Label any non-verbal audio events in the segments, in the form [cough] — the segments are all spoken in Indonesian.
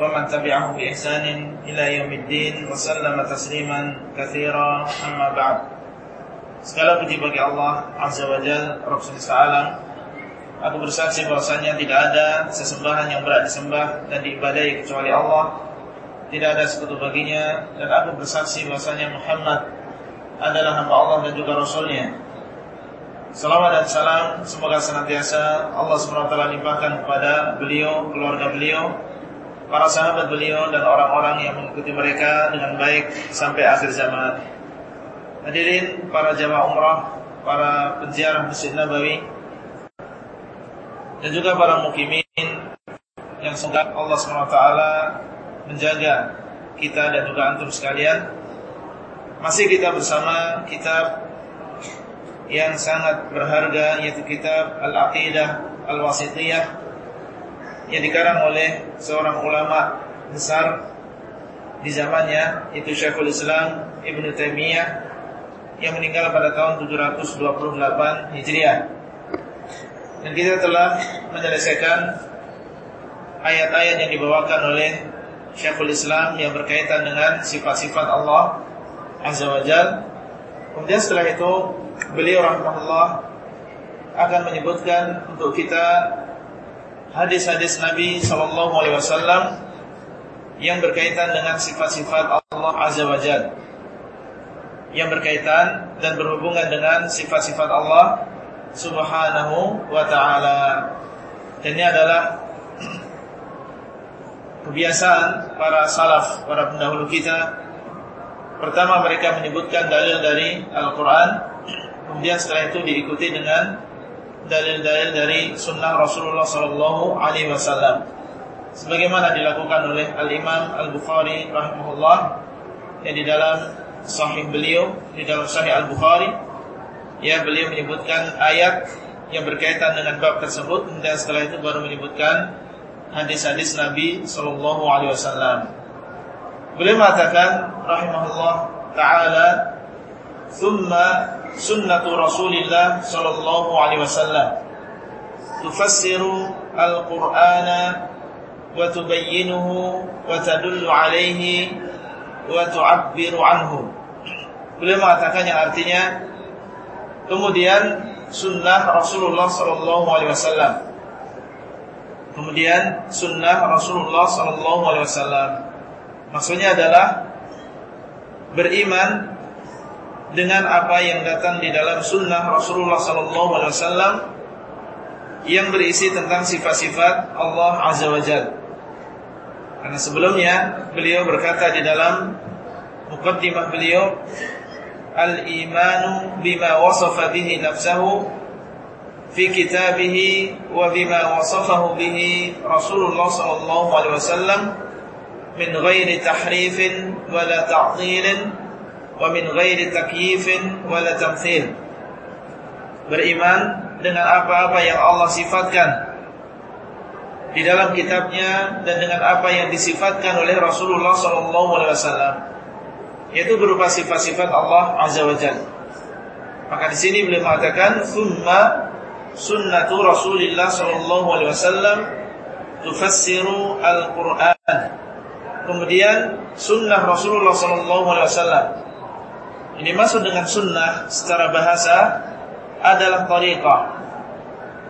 ومن تبعه بإحسان إلى يوم الدين وسلم تسليما كثيرا أما بعد Segala puji bagi Allah Azza wa Jal Rabb Ta'ala Aku bersaksi bahwasanya tidak ada sesembahan yang berat disembah dan diibadai kecuali Allah Tidak ada sekutu baginya Dan aku bersaksi bahwasanya Muhammad adalah hamba Allah dan juga Rasulnya Salawat dan salam semoga senantiasa Allah SWT limpahkan kepada beliau, keluarga beliau Para sahabat beliau dan orang-orang yang mengikuti mereka dengan baik sampai akhir zaman Hadirin para jamaah umrah, para penziarah Masjid Nabawi dan juga para mukimin yang semoga Allah SWT menjaga kita dan juga antum sekalian. Masih kita bersama kitab yang sangat berharga yaitu kitab Al-Aqidah Al-Wasitiyah yang dikarang oleh seorang ulama besar di zamannya yaitu Syekhul Islam Ibn Taimiyah yang meninggal pada tahun 728 Hijriah. Dan kita telah menyelesaikan ayat-ayat yang dibawakan oleh Syekhul Islam yang berkaitan dengan sifat-sifat Allah Azza wa Jal. Kemudian setelah itu beliau rahmatullah akan menyebutkan untuk kita hadis-hadis Nabi Sallallahu Alaihi Wasallam yang berkaitan dengan sifat-sifat Allah Azza wa Jalla yang berkaitan dan berhubungan dengan sifat-sifat Allah Subhanahu wa taala. Dan ini adalah [clears throat] kebiasaan para salaf, para pendahulu kita. Pertama mereka menyebutkan dalil dari Al-Qur'an, [clears throat] kemudian setelah itu diikuti dengan dalil-dalil dari sunnah Rasulullah sallallahu alaihi wasallam. Sebagaimana dilakukan oleh Al-Imam Al-Bukhari rahimahullah yang di dalam sahih beliau di dalam sahih Al-Bukhari ya beliau menyebutkan ayat yang berkaitan dengan bab tersebut dan setelah itu baru menyebutkan hadis-hadis Nabi sallallahu alaihi wasallam. Beliau mengatakan rahimahullah taala thumma sunnatu Rasulillah sallallahu alaihi wasallam tufassiru al-Qur'ana wa tubayyinuhu wa tadullu alaihi wa tu'abbiru anhu. Beliau mengatakan yang artinya kemudian sunnah Rasulullah sallallahu alaihi wasallam. Kemudian sunnah Rasulullah sallallahu alaihi wasallam. Maksudnya adalah beriman dengan apa yang datang di dalam sunnah Rasulullah sallallahu alaihi wasallam yang berisi tentang sifat-sifat Allah azza wajalla. Karena sebelumnya beliau berkata di dalam mukaddimah beliau Al-imanu bima wasafa bihi nafsahu fi kitabih wa bima wasafahu bihi Rasulullah sallallahu alaihi wasallam min ghairi tahrifin wala ta'dilin wa min ghairi takyifin wala tamthil Beriman dengan apa-apa yang Allah sifatkan di dalam kitabnya dan dengan apa yang disifatkan oleh Rasulullah SAW, yaitu berupa sifat-sifat Allah Azza wa Jalla. Maka di sini beliau mengatakan thumma sunnatu Rasulillah sallallahu alaihi wasallam tufassiru al-Qur'an. Kemudian sunnah Rasulullah sallallahu alaihi wasallam. Ini masuk dengan sunnah secara bahasa adalah tariqah.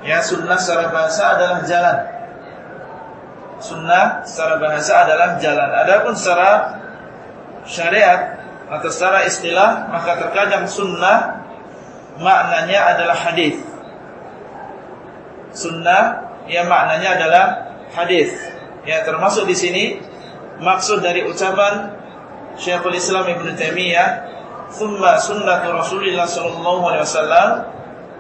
Ya, sunnah secara bahasa adalah jalan sunnah secara bahasa adalah jalan. Adapun secara syariat atau secara istilah maka terkadang sunnah maknanya adalah hadis. Sunnah yang maknanya adalah hadis. Ya termasuk di sini maksud dari ucapan Syekhul Islam Ibn Taimiyah, "Tsumma sunnatu Rasulillah sallallahu alaihi wasallam."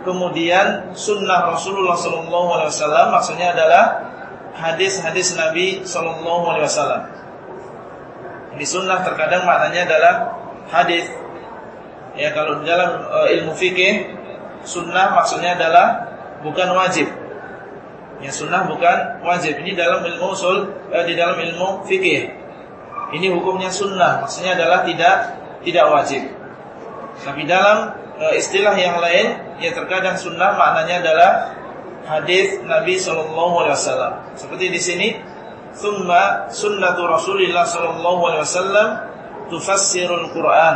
Kemudian sunnah Rasulullah sallallahu alaihi wasallam maksudnya adalah hadis-hadis Nabi Shallallahu Alaihi Wasallam. Di sunnah terkadang maknanya adalah hadis. Ya kalau dalam uh, ilmu fikih sunnah maksudnya adalah bukan wajib. Ya sunnah bukan wajib. Ini dalam ilmu usul uh, di dalam ilmu fikih. Ini hukumnya sunnah, maksudnya adalah tidak tidak wajib. Tapi dalam uh, istilah yang lain, ya terkadang sunnah maknanya adalah hadis Nabi Shallallahu Alaihi Wasallam. Seperti di sini, "Thumma sunnatu Rasulillah Shallallahu Alaihi Wasallam tufassirul Quran."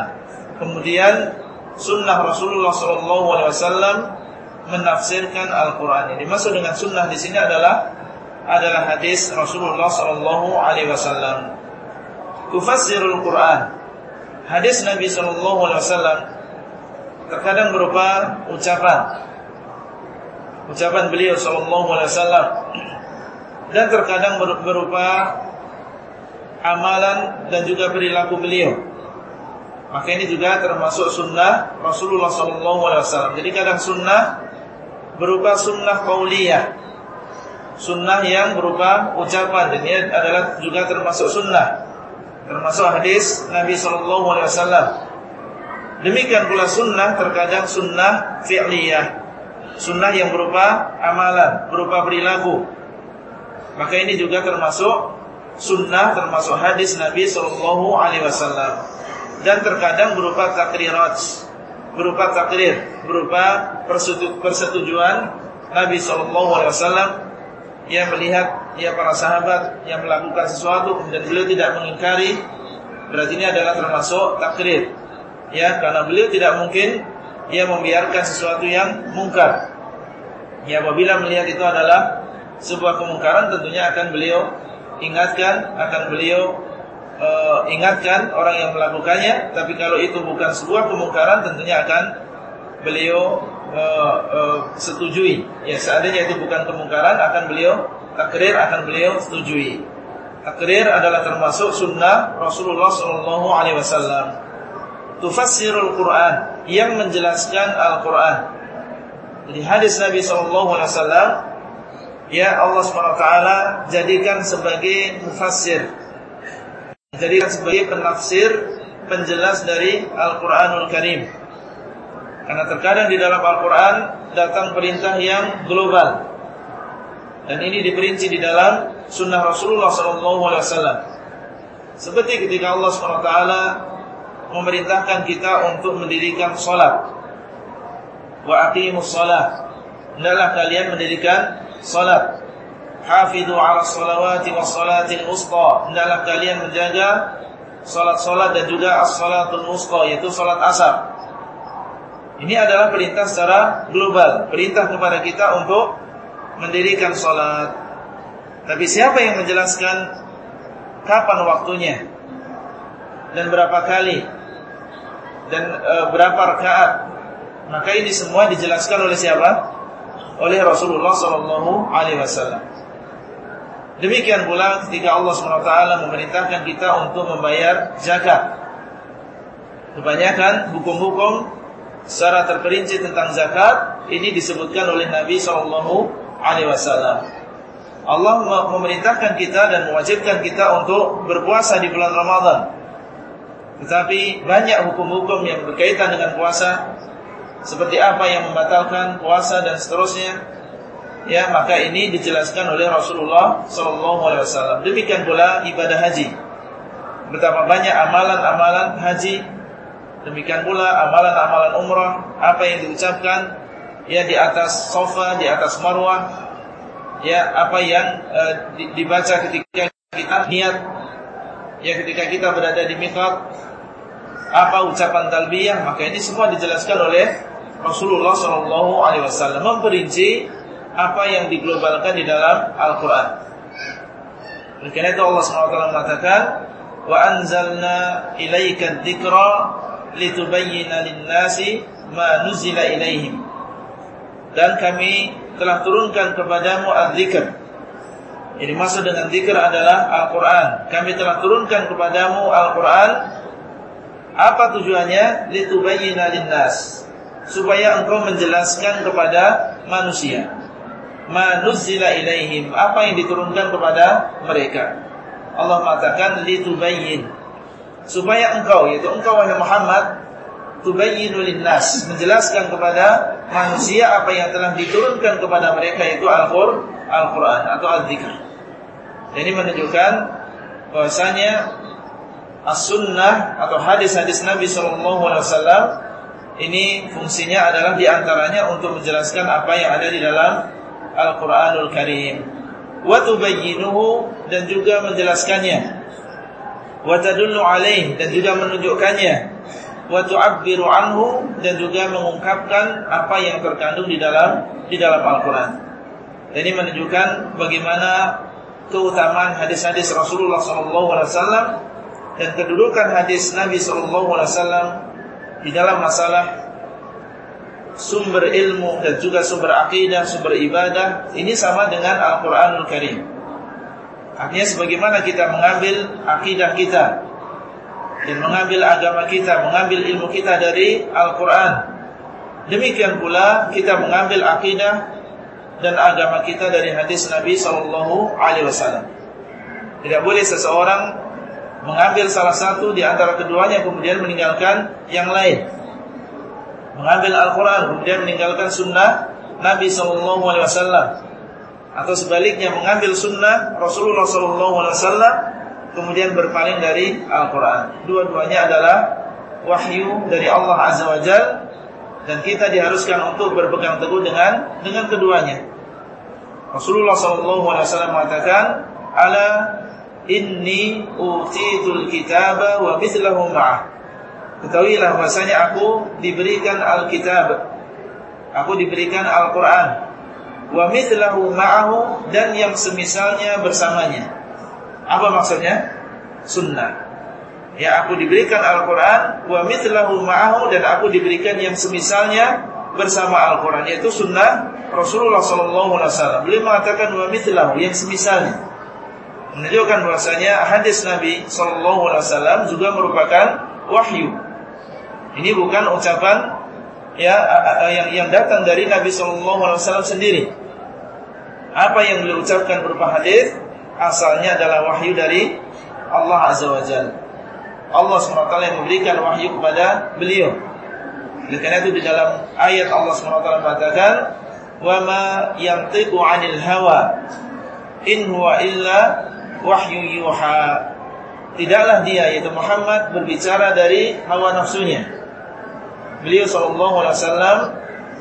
Kemudian sunnah Rasulullah Shallallahu Alaihi Wasallam menafsirkan Al-Quran. Yang dimaksud dengan sunnah di sini adalah adalah hadis Rasulullah Shallallahu Alaihi Wasallam. Tufassirul Quran. Hadis Nabi Shallallahu Alaihi Wasallam terkadang berupa ucapan ucapan beliau sallallahu alaihi wasallam dan terkadang berupa amalan dan juga perilaku beliau. Maka ini juga termasuk sunnah Rasulullah sallallahu alaihi wasallam. Jadi kadang sunnah berupa sunnah qauliyah. Sunnah yang berupa ucapan dan ini adalah juga termasuk sunnah. Termasuk hadis Nabi sallallahu alaihi wasallam. Demikian pula sunnah terkadang sunnah fi'liyah sunnah yang berupa amalan, berupa perilaku. Maka ini juga termasuk sunnah, termasuk hadis Nabi Shallallahu Alaihi Wasallam. Dan terkadang berupa takrirat, berupa takrir, berupa persetujuan Nabi Shallallahu Alaihi Wasallam yang melihat ya para sahabat yang melakukan sesuatu kemudian beliau tidak mengingkari berarti ini adalah termasuk takrir ya karena beliau tidak mungkin ia membiarkan sesuatu yang mungkar. Ya apabila melihat itu adalah sebuah kemungkaran tentunya akan beliau ingatkan, akan beliau uh, ingatkan orang yang melakukannya. Tapi kalau itu bukan sebuah kemungkaran tentunya akan beliau uh, uh, setujui. Ya seandainya itu bukan kemungkaran akan beliau takrir akan beliau setujui. Takrir adalah termasuk sunnah Rasulullah Sallallahu Alaihi Wasallam. Tufassirul Quran yang menjelaskan Al-Quran. Jadi hadis Nabi SAW, ya Allah SWT jadikan sebagai mufassir. Jadikan sebagai penafsir, penjelas dari Al-Quranul Karim. Karena terkadang di dalam Al-Quran datang perintah yang global. Dan ini diperinci di dalam sunnah Rasulullah SAW. Seperti ketika Allah SWT memerintahkan kita untuk mendirikan salat. Wa aqimus salat. Hendaklah kalian mendirikan salat. Hafidhu 'ala salawati was salatil wusta. Hendaklah kalian menjaga salat-salat dan juga as-salatul wusta yaitu salat asar. Ini adalah perintah secara global, perintah kepada kita untuk mendirikan salat. Tapi siapa yang menjelaskan kapan waktunya? dan berapa kali dan e, berapa rakaat. Maka ini semua dijelaskan oleh siapa? Oleh Rasulullah sallallahu alaihi wasallam. Demikian pula ketika Allah SWT memerintahkan kita untuk membayar zakat. Kebanyakan hukum-hukum secara terperinci tentang zakat ini disebutkan oleh Nabi Shallallahu Alaihi Wasallam. Allah memerintahkan kita dan mewajibkan kita untuk berpuasa di bulan Ramadan. Tetapi banyak hukum-hukum yang berkaitan dengan puasa Seperti apa yang membatalkan puasa dan seterusnya Ya, maka ini dijelaskan oleh Rasulullah SAW. Demikian pula ibadah haji. Betapa banyak amalan-amalan haji. Demikian pula amalan-amalan umrah. Apa yang diucapkan ya di atas sofa, di atas marwah. Ya, apa yang uh, dibaca ketika kita niat ya ketika kita berada di mikot apa ucapan talbiyah maka ini semua dijelaskan oleh Rasulullah Shallallahu Alaihi Wasallam memperinci apa yang diglobalkan di dalam Al-Quran. Karena itu Allah SWT mengatakan wa anzalna ilaika dzikra litubayyana lin-nasi ma nuzila ilaihim. Dan kami telah turunkan kepadamu adzikr. Jadi maksud dengan zikr adalah Al-Quran. Kami telah turunkan kepadamu Al-Quran apa tujuannya? Litubayyina linnas. Supaya engkau menjelaskan kepada manusia. ma nuzila ilaihim, apa yang diturunkan kepada mereka. Allah mengatakan litubayyin supaya engkau yaitu engkau wahai Muhammad tubayyinu linnas menjelaskan kepada manusia apa yang telah diturunkan kepada mereka yaitu Al-Qur'an atau Al-Dzikr. Ini menunjukkan bahwasanya as-sunnah atau hadis-hadis Nabi sallallahu alaihi wasallam ini fungsinya adalah di antaranya untuk menjelaskan apa yang ada di dalam Al-Quranul Karim wa tubayyinuhu dan juga menjelaskannya wa tadullu alaih dan juga menunjukkannya wa tu'abbiru anhu dan juga mengungkapkan apa yang terkandung di dalam di dalam Al-Qur'an. Ini menunjukkan bagaimana keutamaan hadis-hadis Rasulullah SAW dan kedudukan hadis Nabi SAW di dalam masalah sumber ilmu dan juga sumber akidah, sumber ibadah ini sama dengan Al-Qur'anul Karim. Artinya sebagaimana kita mengambil akidah kita dan mengambil agama kita, mengambil ilmu kita dari Al-Qur'an. Demikian pula kita mengambil akidah dan agama kita dari hadis Nabi sallallahu alaihi wasallam. Tidak boleh seseorang mengambil salah satu di antara keduanya kemudian meninggalkan yang lain mengambil Al-Quran kemudian meninggalkan sunnah Nabi Sallallahu Alaihi Wasallam atau sebaliknya mengambil sunnah Rasulullah Wasallam kemudian berpaling dari Al-Quran. Dua-duanya adalah wahyu dari Allah Azza wa dan kita diharuskan untuk berpegang teguh dengan dengan keduanya. Rasulullah Wasallam mengatakan, "Ala inni utitul kitaba wa mithlahu ma'ah." Ketahuilah bahasanya aku diberikan Alkitab. Aku diberikan Al-Quran. Wa mithlahu ma'ahu dan yang semisalnya bersamanya. Apa maksudnya? Sunnah. Ya aku diberikan Al-Quran Wa mithlahu ma'ahu Dan aku diberikan yang semisalnya Bersama Al-Quran Yaitu sunnah Rasulullah SAW Beliau mengatakan wa mithlahu Yang semisalnya Menunjukkan bahasanya hadis Nabi SAW Juga merupakan wahyu ini bukan ucapan ya yang datang dari Nabi Shallallahu Alaihi Wasallam sendiri. Apa yang beliau ucapkan berupa hadis asalnya adalah wahyu dari Allah Azza wa Jalla. Allah SWT yang memberikan wahyu kepada beliau. Oleh karena itu di dalam ayat Allah SWT mengatakan, "Wa ma yantiqu 'anil hawa in huwa illa wahyu yuha." Tidaklah dia yaitu Muhammad berbicara dari hawa nafsunya beliau wasallam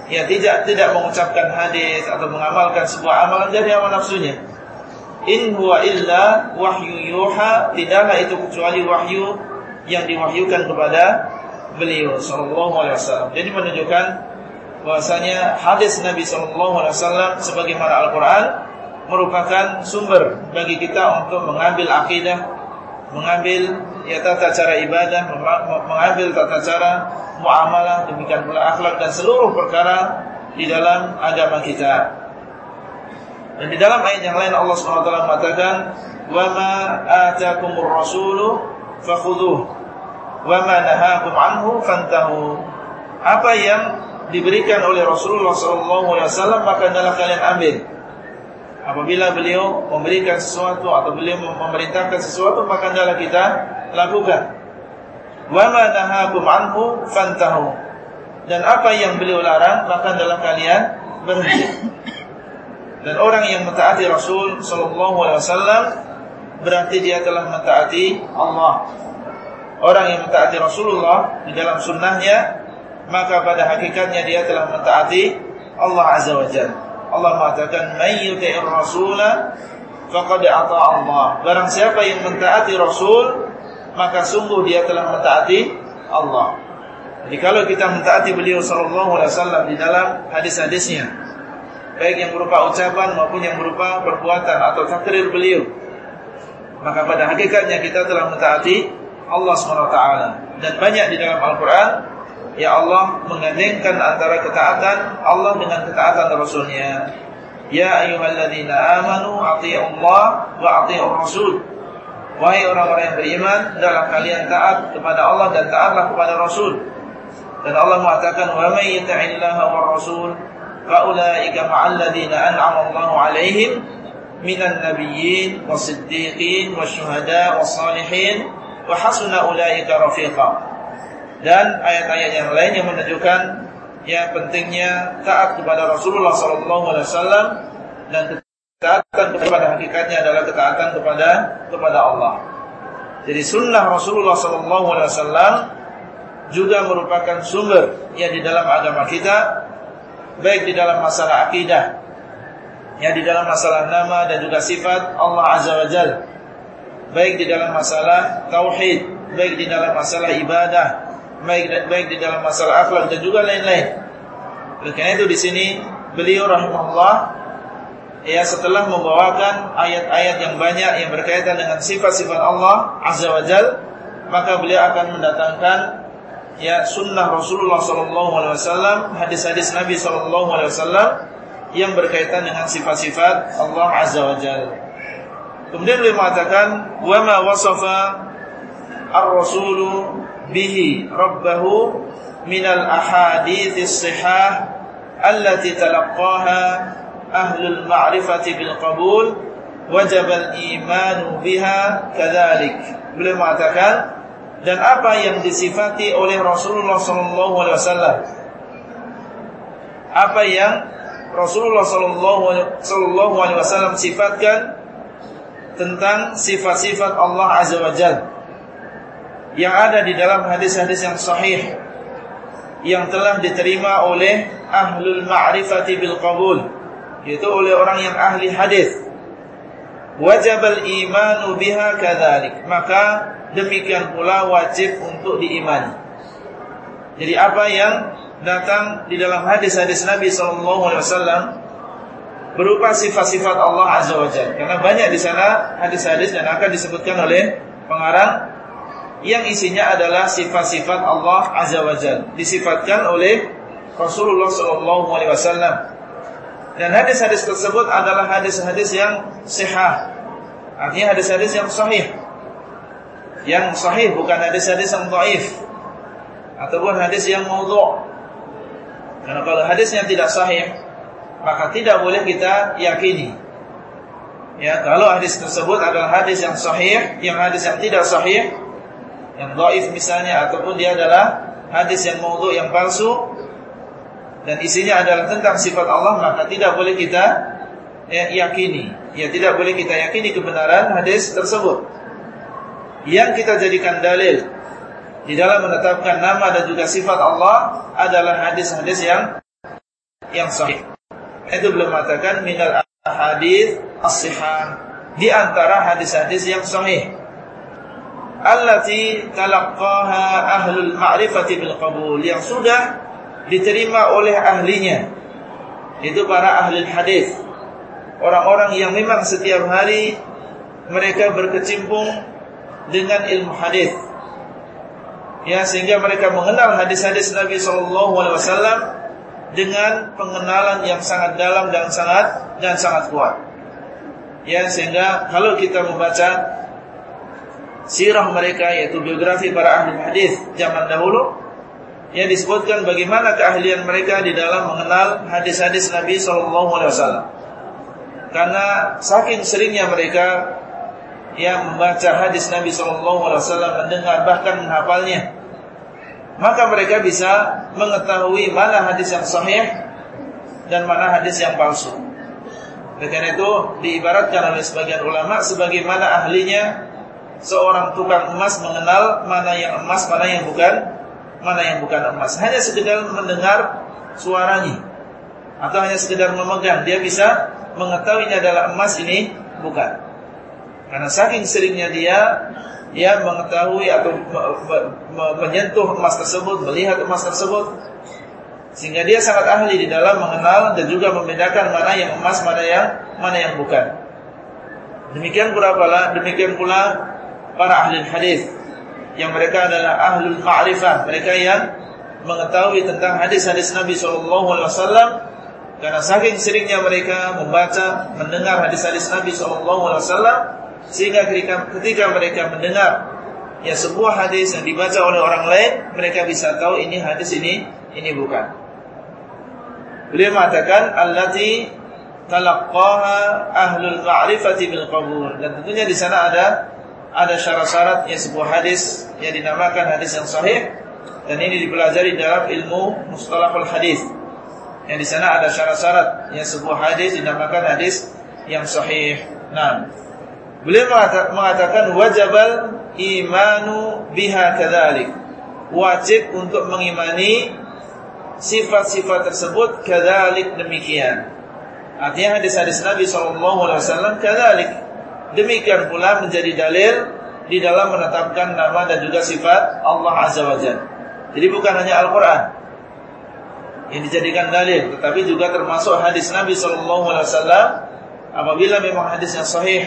ya tidak tidak mengucapkan hadis atau mengamalkan sebuah amalan dari hawa nafsunya. In huwa illa wahyu yuha, tidaklah itu kecuali wahyu yang diwahyukan kepada beliau sallallahu alaihi wasallam. Jadi menunjukkan bahwasanya hadis Nabi sallallahu alaihi wasallam sebagaimana Al-Qur'an merupakan sumber bagi kita untuk mengambil akidah, mengambil ya tata cara ibadah, mengambil tata cara muamalah, demikian pula akhlak dan seluruh perkara di dalam agama kita. Dan di dalam ayat yang lain Allah SWT mengatakan, "Wa ma atakumur rasulu fakhudhuh wa ma nahakum anhu fantahu." Apa yang diberikan oleh Rasulullah SAW maka adalah kalian ambil. Apabila beliau memberikan sesuatu atau beliau memerintahkan sesuatu maka adalah kita lakukan. Wa ma nahakum anhu fantahu. Dan apa yang beliau larang maka adalah kalian berhenti. Dan orang yang mentaati Rasul sallallahu alaihi wasallam berarti dia telah mentaati Allah. Orang yang mentaati Rasulullah di dalam sunnahnya maka pada hakikatnya dia telah mentaati Allah azza wa jalla. Allah mengatakan may rasula faqad ata Allah. Barang siapa yang mentaati Rasul maka sungguh dia telah mentaati Allah. Jadi kalau kita mentaati beliau sallallahu alaihi wasallam di dalam hadis-hadisnya, baik yang berupa ucapan maupun yang berupa perbuatan atau takrir beliau, maka pada hakikatnya kita telah mentaati Allah SWT dan banyak di dalam Al-Quran ya Allah menggandengkan antara ketaatan Allah dengan ketaatan Rasulnya ya ayyuhalladzina amanu Allah wa ati'ur rasul Wahai orang-orang yang beriman, hendaklah kalian taat kepada Allah dan taatlah kepada Rasul. Dan Allah mengatakan, "Wa yuti'illaha war rasul faulaika ma'al ladzina an'ama Allahu 'alaihim minan nabiyyin wasiddiqin wasyuhada wassalihin wa hasuna ulaika rafiqa. Dan ayat-ayat yang lain yang menunjukkan ya pentingnya taat kepada Rasulullah wasallam dan ketaatan kepada hakikatnya adalah ketaatan kepada kepada Allah. Jadi sunnah Rasulullah wasallam juga merupakan sumber yang di dalam agama kita baik di dalam masalah akidah ya di dalam masalah nama dan juga sifat Allah Azza wa Jal baik di dalam masalah tauhid baik di dalam masalah ibadah baik baik di dalam masalah akhlak dan juga lain-lain oleh karena itu di sini beliau rahimahullah ya setelah membawakan ayat-ayat yang banyak yang berkaitan dengan sifat-sifat Allah Azza wa Jal maka beliau akan mendatangkan ya sunnah Rasulullah sallallahu alaihi wasallam, hadis-hadis Nabi sallallahu alaihi wasallam yang berkaitan dengan sifat-sifat Allah azza wa jalla. Kemudian beliau mengatakan wa ma wasafa ar-rasul bihi rabbahu min al-ahadits sihah allati talaqqaha ahlul ma'rifati bil qabul wajib al-iman biha kadzalik. Beliau mengatakan dan apa yang disifati oleh Rasulullah sallallahu alaihi wasallam. Apa yang Rasulullah sallallahu alaihi wasallam sifatkan tentang sifat-sifat Allah azza wajalla yang ada di dalam hadis-hadis yang sahih yang telah diterima oleh ahlul ma'rifati bil qabul yaitu oleh orang yang ahli hadis wajib al-imanu biha kadzalik maka demikian pula wajib untuk diimani. Jadi apa yang datang di dalam hadis-hadis Nabi sallallahu alaihi wasallam berupa sifat-sifat Allah azza wajalla. Karena banyak di sana hadis-hadis dan akan disebutkan oleh pengarang yang isinya adalah sifat-sifat Allah azza wajalla disifatkan oleh Rasulullah wasallam. Dan hadis-hadis tersebut adalah hadis-hadis yang sahih. Artinya hadis-hadis yang sahih yang sahih bukan hadis-hadis yang dhaif ataupun hadis yang maudhu'. Karena kalau hadisnya tidak sahih, maka tidak boleh kita yakini. Ya, kalau hadis tersebut adalah hadis yang sahih, yang hadis yang tidak sahih, yang dhaif misalnya ataupun dia adalah hadis yang maudhu' yang palsu dan isinya adalah tentang sifat Allah, maka tidak boleh kita ya, yakini. Ya, tidak boleh kita yakini kebenaran hadis tersebut yang kita jadikan dalil di dalam menetapkan nama dan juga sifat Allah adalah hadis-hadis yang yang sahih. Itu belum mengatakan minal hadis as-sihah di antara hadis-hadis yang sahih. Allati talaqqaha ahlul ma'rifati bil qabul yang sudah diterima oleh ahlinya. Itu para ahli hadis. Orang-orang yang memang setiap hari mereka berkecimpung dengan ilmu hadis. Ya, sehingga mereka mengenal hadis-hadis Nabi sallallahu alaihi wasallam dengan pengenalan yang sangat dalam dan sangat dan sangat kuat. Ya, sehingga kalau kita membaca sirah mereka yaitu biografi para ahli hadis zaman dahulu yang disebutkan bagaimana keahlian mereka di dalam mengenal hadis-hadis Nabi sallallahu alaihi wasallam. Karena saking seringnya mereka yang membaca hadis Nabi Shallallahu Alaihi Wasallam mendengar bahkan menghafalnya, maka mereka bisa mengetahui mana hadis yang sahih dan mana hadis yang palsu. Karena itu diibaratkan oleh sebagian ulama sebagaimana ahlinya seorang tukang emas mengenal mana yang emas, mana yang bukan, mana yang bukan emas. Hanya sekedar mendengar suaranya atau hanya sekedar memegang, dia bisa mengetahui ini adalah emas ini bukan. Karena saking seringnya dia ya mengetahui atau menyentuh emas tersebut, melihat emas tersebut sehingga dia sangat ahli di dalam mengenal dan juga membedakan mana yang emas, mana yang mana yang bukan. Demikian pula demikian pula para ahli hadis yang mereka adalah ahlul ma'rifah, mereka yang mengetahui tentang hadis-hadis Nabi sallallahu alaihi wasallam karena saking seringnya mereka membaca, mendengar hadis-hadis Nabi sallallahu alaihi wasallam sehingga ketika, mereka mendengar ya sebuah hadis yang dibaca oleh orang lain, mereka bisa tahu ini hadis ini ini bukan. Beliau mengatakan allati talaqqaha ahlul ma'rifati bil qabul. Dan tentunya di sana ada ada syarat-syarat yang sebuah hadis yang dinamakan hadis yang sahih dan ini dipelajari dalam ilmu mustalahul hadis. Yang di sana ada syarat-syarat yang sebuah hadis dinamakan hadis yang sahih. Nah, beliau mengatakan wajibal imanu biha kadzalik. Wajib untuk mengimani sifat-sifat tersebut kadzalik demikian. Artinya hadis-hadis Nabi sallallahu alaihi wasallam. Demikian pula menjadi dalil di dalam menetapkan nama dan juga sifat Allah Azza wa Jalla. Jadi bukan hanya Al-Qur'an yang dijadikan dalil, tetapi juga termasuk hadis Nabi wasallam apabila memang hadisnya sahih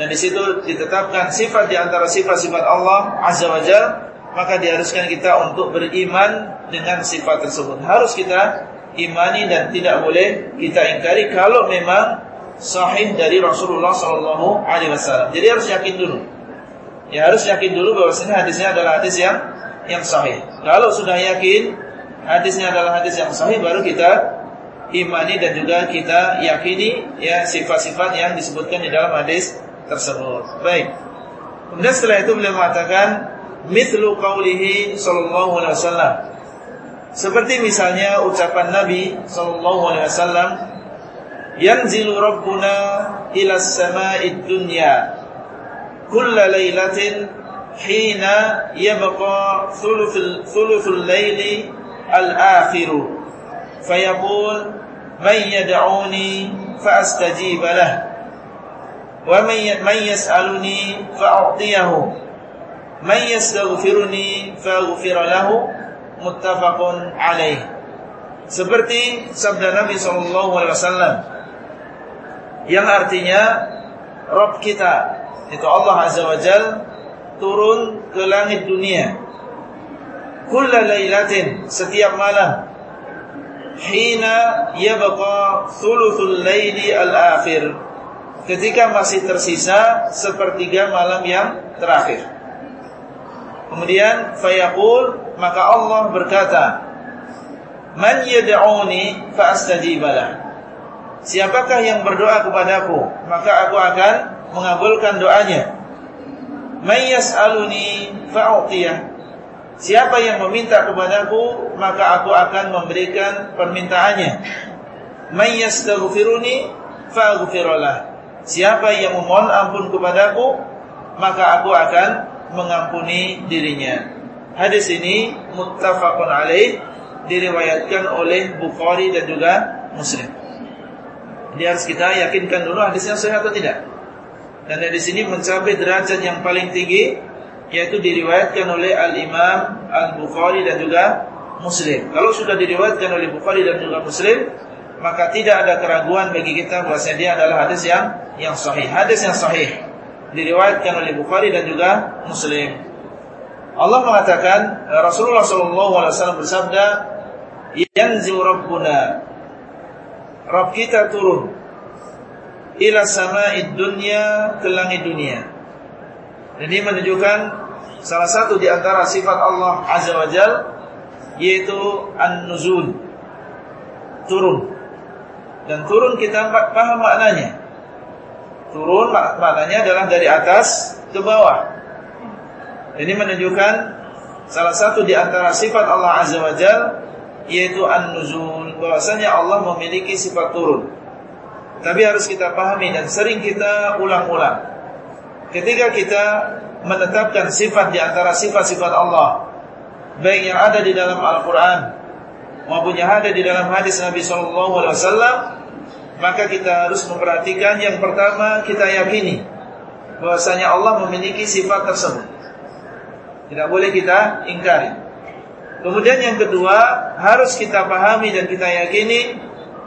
dan di situ ditetapkan sifat di antara sifat-sifat Allah Azza wa Jalla, maka diharuskan kita untuk beriman dengan sifat tersebut. Harus kita imani dan tidak boleh kita ingkari kalau memang sahih dari Rasulullah sallallahu alaihi wasallam. Jadi harus yakin dulu. Ya harus yakin dulu bahwa hadisnya adalah hadis yang yang sahih. Kalau sudah yakin hadisnya adalah hadis yang sahih baru kita imani dan juga kita yakini ya sifat-sifat yang disebutkan di dalam hadis tersebut. Baik. Kemudian setelah itu beliau mengatakan mithlu qaulihi sallallahu alaihi wasallam. Seperti misalnya ucapan Nabi sallallahu alaihi wasallam, ينزل ربنا إلى السماء الدنيا كل ليلة حين يبقى ثلث ثلث الليل الآخر. فيقول من يدعوني فأستجيب له ومن من يسألني فأعطيه من يستغفرني فأغفر له. متفق عليه. سبرتي seperti sabda صلى الله عليه وسلم. Yang artinya Rabb kita itu Allah azza wajal turun ke langit dunia kulla lailatin setiap malam hina yabqa thuluthul laili al-akhir ketika masih tersisa sepertiga malam yang terakhir. Kemudian fayaqul maka Allah berkata, "Man yad'uni fa astajibalah." Siapakah yang berdoa kepadaku, maka aku akan mengabulkan doanya. "Man yas'aluni fa'utiyah." Siapa yang meminta kepadaku, maka aku akan memberikan permintaannya. "Man yastaghfiruni fa'aghfiralah." Siapa yang memohon ampun kepadaku Maka aku akan mengampuni dirinya Hadis ini muttafaqun alaih Diriwayatkan oleh Bukhari dan juga Muslim Jadi harus kita yakinkan dulu hadisnya sahih atau tidak Dan hadis ini mencapai derajat yang paling tinggi Yaitu diriwayatkan oleh Al-Imam Al-Bukhari dan juga Muslim Kalau sudah diriwayatkan oleh Bukhari dan juga Muslim maka tidak ada keraguan bagi kita bahwasanya dia adalah hadis yang yang sahih. Hadis yang sahih diriwayatkan oleh Bukhari dan juga Muslim. Allah mengatakan Rasulullah wasallam bersabda, "Yanzu rabbuna" Rabb kita turun ila sama'id dunya ke langit dunia. Ini menunjukkan salah satu di antara sifat Allah Azza wa Jal yaitu an-nuzul. Turun. Dan turun kita paham maknanya. Turun maknanya adalah dari atas ke bawah. Ini menunjukkan salah satu di antara sifat Allah Azza wa Jal yaitu an-nuzul. Bahwasanya Allah memiliki sifat turun. Tapi harus kita pahami dan sering kita ulang-ulang. Ketika kita menetapkan sifat di antara sifat-sifat Allah, baik yang ada di dalam Al-Qur'an maupun yang ada di dalam hadis Nabi sallallahu alaihi wasallam, maka kita harus memperhatikan yang pertama kita yakini bahwasanya Allah memiliki sifat tersebut. Tidak boleh kita ingkari. Kemudian yang kedua, harus kita pahami dan kita yakini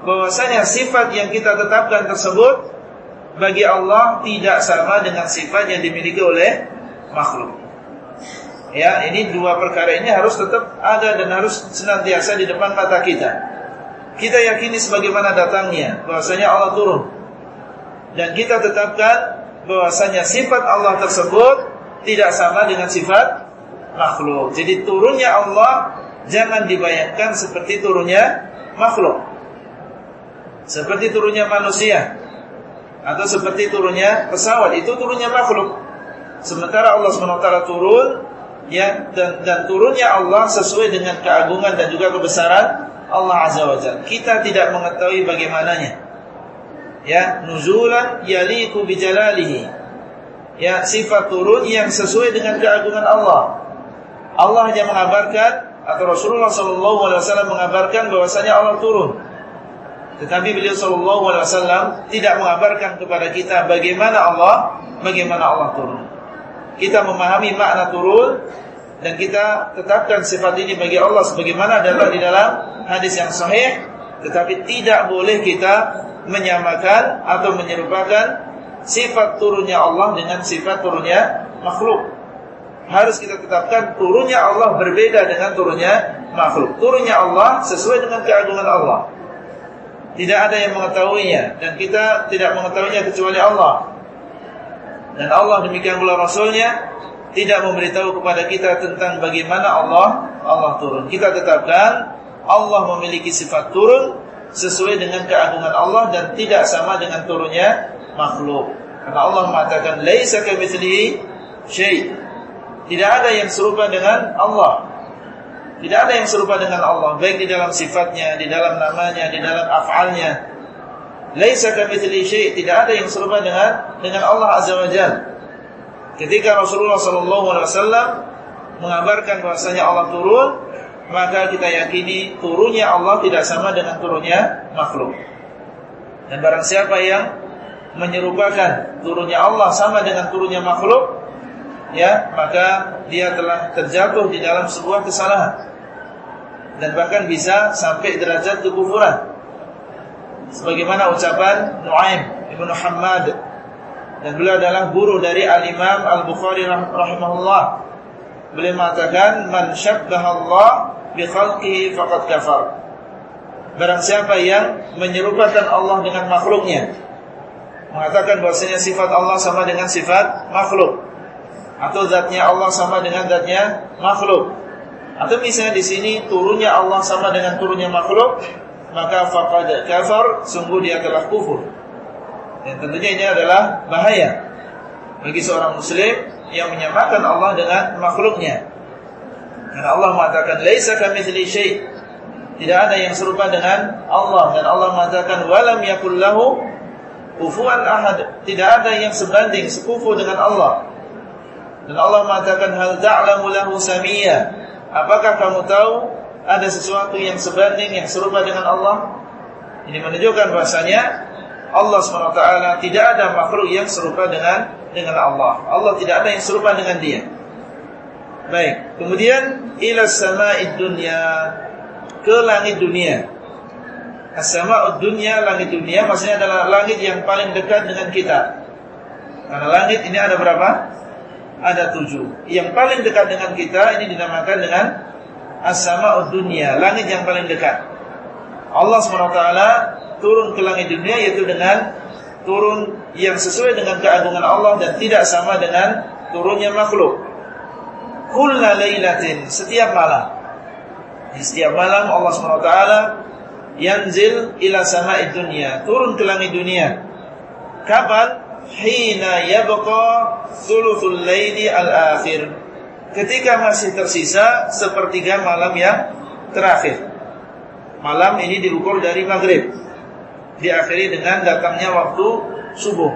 bahwasanya sifat yang kita tetapkan tersebut bagi Allah tidak sama dengan sifat yang dimiliki oleh makhluk. Ya, ini dua perkara ini harus tetap ada dan harus senantiasa di depan mata kita kita yakini sebagaimana datangnya bahwasanya Allah turun dan kita tetapkan bahwasanya sifat Allah tersebut tidak sama dengan sifat makhluk. Jadi turunnya Allah jangan dibayangkan seperti turunnya makhluk. seperti turunnya manusia atau seperti turunnya pesawat itu turunnya makhluk. Sementara Allah SWT turun ya dan, dan turunnya Allah sesuai dengan keagungan dan juga kebesaran Allah Azza wa Jalla. Kita tidak mengetahui bagaimananya. Ya, nuzulan yaliku bijalalihi. Ya, sifat turun yang sesuai dengan keagungan Allah. Allah hanya mengabarkan atau Rasulullah SAW mengabarkan bahwasanya Allah turun. Tetapi beliau sallallahu alaihi wasallam tidak mengabarkan kepada kita bagaimana Allah, bagaimana Allah turun. Kita memahami makna turun dan kita tetapkan sifat ini bagi Allah sebagaimana adalah di dalam hadis yang sahih, tetapi tidak boleh kita menyamakan atau menyerupakan sifat turunnya Allah dengan sifat turunnya makhluk. Harus kita tetapkan turunnya Allah berbeda dengan turunnya makhluk. Turunnya Allah sesuai dengan keagungan Allah. Tidak ada yang mengetahuinya dan kita tidak mengetahuinya kecuali Allah. Dan Allah demikian pula Rasulnya tidak memberitahu kepada kita tentang bagaimana Allah Allah turun. Kita tetapkan Allah memiliki sifat turun sesuai dengan keagungan Allah dan tidak sama dengan turunnya makhluk. Karena Allah mengatakan laisa kamitslihi syai'. Tidak ada yang serupa dengan Allah. Tidak ada yang serupa dengan Allah baik di dalam sifatnya, di dalam namanya, di dalam af'alnya. Laisa kamitsli syai', tidak ada yang serupa dengan dengan Allah Azza wa Jalla. Ketika Rasulullah sallallahu alaihi wasallam mengabarkan bahwasanya Allah turun, maka kita yakini turunnya Allah tidak sama dengan turunnya makhluk. Dan barang siapa yang menyerupakan turunnya Allah sama dengan turunnya makhluk, ya, maka dia telah terjatuh di dalam sebuah kesalahan dan bahkan bisa sampai derajat kekufuran. Sebagaimana ucapan Nuaim Ibn Muhammad dan beliau adalah guru dari Al-Imam Al-Bukhari rahimahullah. Beliau mengatakan man syabbaha Allah bi khalqihi faqad kafar. Barang siapa yang menyerupakan Allah dengan makhluknya mengatakan bahwasanya sifat Allah sama dengan sifat makhluk atau zatnya Allah sama dengan zatnya makhluk atau misalnya di sini turunnya Allah sama dengan turunnya makhluk, maka faqad kafar, sungguh dia telah kufur. Dan tentunya ini adalah bahaya bagi seorang muslim yang menyamakan Allah dengan makhluknya. Karena Allah mengatakan laisa kamitsli syai'. Tidak ada yang serupa dengan Allah dan Allah mengatakan walam yakul lahu kufuwan ahad. Tidak ada yang sebanding sekufu dengan Allah. Dan Allah mengatakan hal ta'lamu lahu samiyya. Apakah kamu tahu ada sesuatu yang sebanding yang serupa dengan Allah? Ini menunjukkan bahasanya Allah SWT tidak ada makhluk yang serupa dengan dengan Allah. Allah tidak ada yang serupa dengan dia. Baik, kemudian ila sama'id dunya ke langit dunia. As-sama'ud dunya langit dunia maksudnya adalah langit yang paling dekat dengan kita. Karena langit ini ada berapa? Ada tujuh. Yang paling dekat dengan kita ini dinamakan dengan as-sama'ud dunia, langit yang paling dekat. Allah SWT turun ke langit dunia yaitu dengan turun yang sesuai dengan keagungan Allah dan tidak sama dengan turunnya makhluk. Kulla setiap malam. Di setiap malam Allah SWT yanzil ila sama'id dunia, turun ke langit dunia. Kapan? Hina yabqa thuluthul laili al-akhir. Ketika masih tersisa sepertiga malam yang terakhir. Malam ini diukur dari maghrib. Diakhiri dengan datangnya waktu subuh.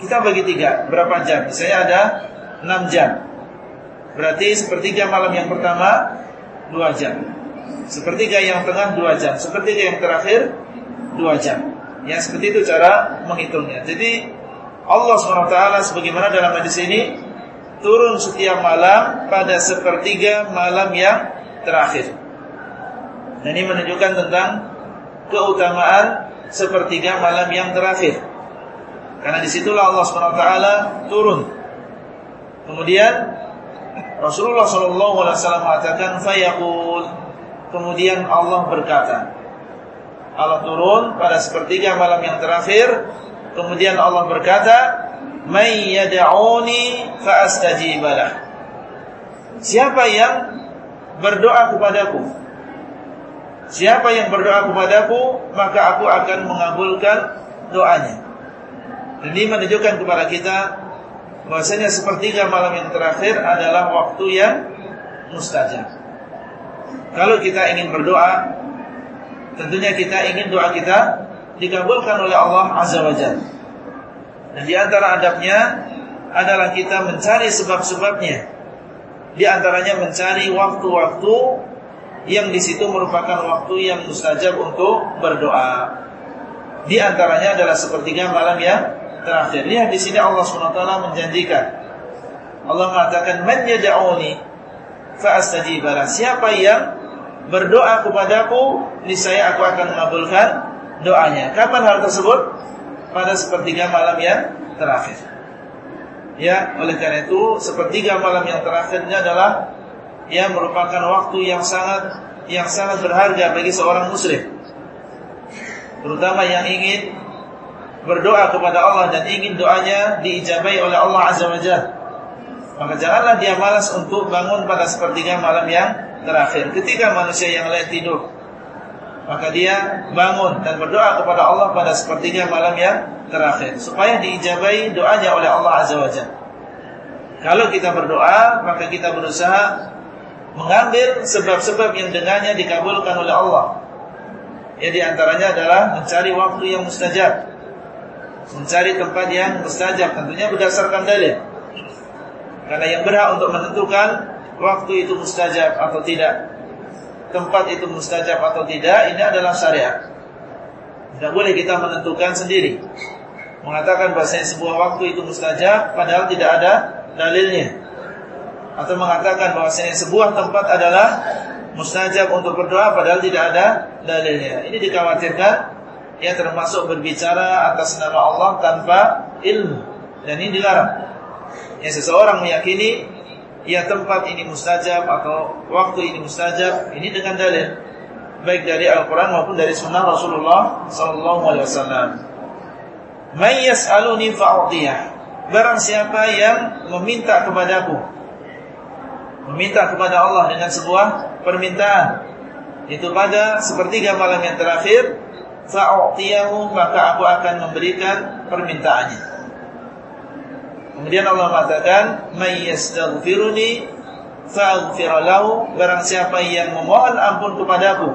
Kita bagi tiga, berapa jam? Misalnya ada enam jam. Berarti sepertiga malam yang pertama dua jam. Sepertiga yang tengah dua jam. Sepertiga yang terakhir dua jam. Ya seperti itu cara menghitungnya. Jadi Allah SWT sebagaimana dalam hadis ini turun setiap malam pada sepertiga malam yang terakhir. Dan ini menunjukkan tentang keutamaan sepertiga malam yang terakhir. Karena di situlah Allah SWT turun. Kemudian Rasulullah SAW mengatakan fayaqul. Kemudian Allah berkata, Allah turun pada sepertiga malam yang terakhir Kemudian Allah berkata, "May yad'uni fa Siapa yang berdoa kepadaku, Siapa yang berdoa kepadaku Maka aku akan mengabulkan doanya ini menunjukkan kepada kita bahwasanya sepertiga malam yang terakhir adalah waktu yang mustajab. Kalau kita ingin berdoa, tentunya kita ingin doa kita dikabulkan oleh Allah Azza wa Jalla. Dan di antara adabnya adalah kita mencari sebab-sebabnya. Di antaranya mencari waktu-waktu yang di situ merupakan waktu yang mustajab untuk berdoa. Di antaranya adalah sepertiga malam yang terakhir. Lihat di sini Allah SWT menjanjikan. Allah mengatakan, "Man yad'uni fa Siapa yang berdoa kepadaku, niscaya aku akan mengabulkan doanya. Kapan hal tersebut? Pada sepertiga malam yang terakhir. Ya, oleh karena itu sepertiga malam yang terakhirnya adalah yang merupakan waktu yang sangat yang sangat berharga bagi seorang muslim. Terutama yang ingin berdoa kepada Allah dan ingin doanya diijabai oleh Allah Azza wa Jalla. Maka janganlah dia malas untuk bangun pada sepertiga malam yang terakhir. Ketika manusia yang lain tidur, maka dia bangun dan berdoa kepada Allah pada sepertiga malam yang terakhir supaya diijabai doanya oleh Allah Azza wa. Kalau kita berdoa, maka kita berusaha mengambil sebab-sebab yang dengannya dikabulkan oleh Allah. Ya di antaranya adalah mencari waktu yang mustajab mencari tempat yang mustajab tentunya berdasarkan dalil. Karena yang berhak untuk menentukan waktu itu mustajab atau tidak, tempat itu mustajab atau tidak, ini adalah syariat. Tidak boleh kita menentukan sendiri. Mengatakan bahasanya sebuah waktu itu mustajab padahal tidak ada dalilnya. Atau mengatakan bahasanya sebuah tempat adalah mustajab untuk berdoa padahal tidak ada dalilnya. Ini dikhawatirkan ya termasuk berbicara atas nama Allah tanpa ilmu dan ini dilarang. Ya seseorang meyakini ya tempat ini mustajab atau waktu ini mustajab ini dengan dalil baik dari Al-Qur'an maupun dari sunnah Rasulullah sallallahu alaihi wasallam. May yas'aluni fa'udiyah. Barang siapa yang meminta kepadaku meminta kepada Allah dengan sebuah permintaan itu pada sepertiga malam yang terakhir fa'u'tiyahu maka aku akan memberikan permintaannya. Kemudian Allah mengatakan, "May yastaghfiruni fa'aghfir lahu." Barang siapa yang memohon ampun kepadaku,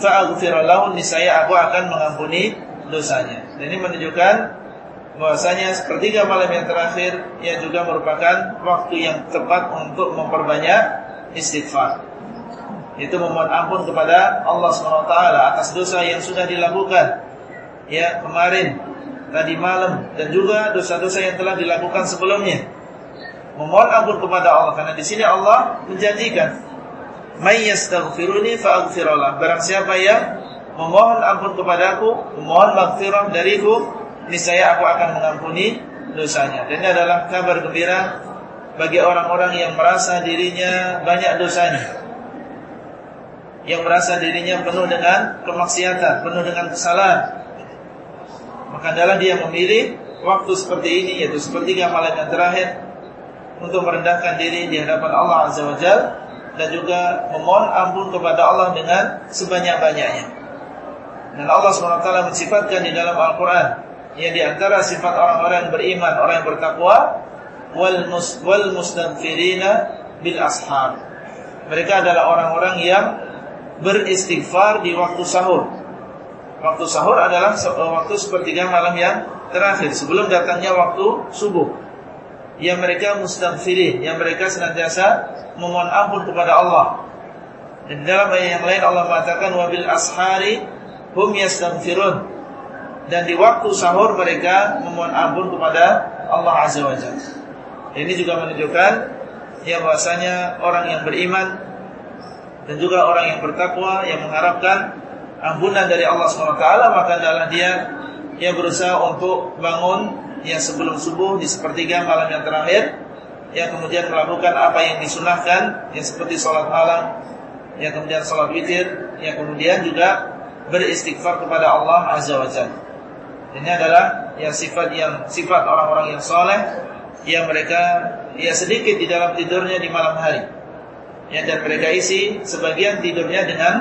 fa'aghfir lahu, niscaya aku akan mengampuni dosanya. Dan ini menunjukkan bahwasanya sepertiga malam yang terakhir yang juga merupakan waktu yang tepat untuk memperbanyak istighfar itu memohon ampun kepada Allah SWT atas dosa yang sudah dilakukan ya kemarin tadi malam dan juga dosa-dosa yang telah dilakukan sebelumnya. Memohon ampun kepada Allah karena di sini Allah menjanjikan may yastaghfiruni fa'aghfirullah barang siapa yang memohon ampun kepadaku memohon maghfirah dariku niscaya aku akan mengampuni dosanya. Dan ini adalah kabar gembira bagi orang-orang yang merasa dirinya banyak dosanya. Yang merasa dirinya penuh dengan kemaksiatan, penuh dengan kesalahan. Maka adalah dia memilih waktu seperti ini yaitu sepertiga malam yang terakhir untuk merendahkan diri di hadapan Allah Azza wa Jalla dan juga memohon ampun kepada Allah dengan sebanyak-banyaknya. Dan Allah SWT mensifatkan di dalam Al-Quran yang di antara sifat orang-orang yang beriman, orang yang bertakwa wal mus wal bil ashab. Mereka adalah orang-orang yang beristighfar di waktu sahur. Waktu sahur adalah waktu sepertiga malam yang terakhir sebelum datangnya waktu subuh. Yang mereka mustaghfirin, yang mereka senantiasa memohon ampun kepada Allah. Dan dalam ayat yang lain Allah mengatakan wabil ashari hum yastaghfirun. Dan di waktu sahur mereka memohon ampun kepada Allah Azza wa Jalla. Ini juga menunjukkan ya bahwasanya orang yang beriman dan juga orang yang bertakwa yang mengharapkan ampunan dari Allah SWT maka adalah dia yang berusaha untuk bangun yang sebelum subuh di sepertiga malam yang terakhir. Yang kemudian melakukan apa yang disunahkan yang seperti sholat malam yang kemudian sholat witir yang kemudian juga beristighfar kepada Allah Azza wa Jalla. Ini adalah yang sifat yang sifat orang-orang yang soleh yang mereka ya sedikit di dalam tidurnya di malam hari. Ya, dan mereka isi sebagian tidurnya dengan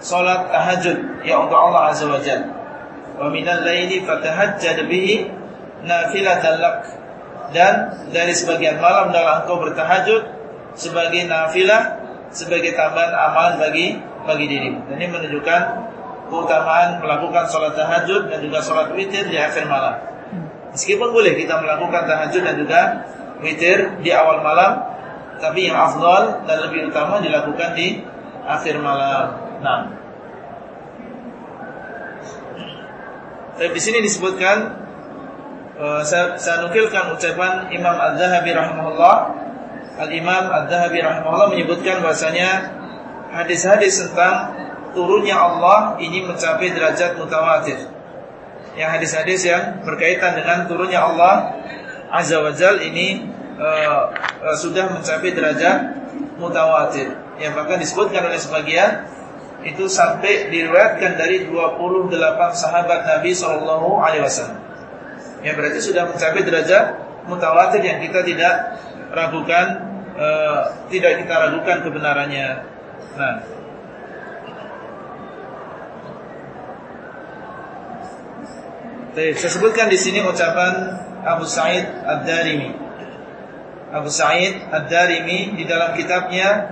salat tahajud ya untuk Allah azza wa jalla. Wa minal laili fatahajjad bihi nafilatan lak. Dan dari sebagian malam dalam engkau bertahajud sebagai nafilah sebagai tambahan amalan bagi bagi dirimu. Dan ini menunjukkan keutamaan melakukan sholat tahajud dan juga sholat witir di akhir malam. Meskipun boleh kita melakukan tahajud dan juga witir di awal malam, tapi yang afdal dan lebih utama dilakukan di akhir malam. Nah, tapi di sini disebutkan uh, saya, saya nukilkan ucapan Imam Az-Zahabi rahimahullah. Al-Imam Az-Zahabi rahimahullah menyebutkan bahasanya hadis-hadis tentang turunnya Allah ini mencapai derajat mutawatir. Yang hadis-hadis yang berkaitan dengan turunnya Allah Azza wa Jal ini uh, uh, sudah mencapai derajat mutawatir. Yang bahkan disebutkan oleh sebagian itu sampai diriwayatkan dari 28 sahabat Nabi sallallahu alaihi wasallam. Ya berarti sudah mencapai derajat mutawatir yang kita tidak ragukan uh, tidak kita ragukan kebenarannya. Nah, Saya sebutkan di sini ucapan Abu Sa'id Ad-Darimi. Abu Sa'id Ad-Darimi di dalam kitabnya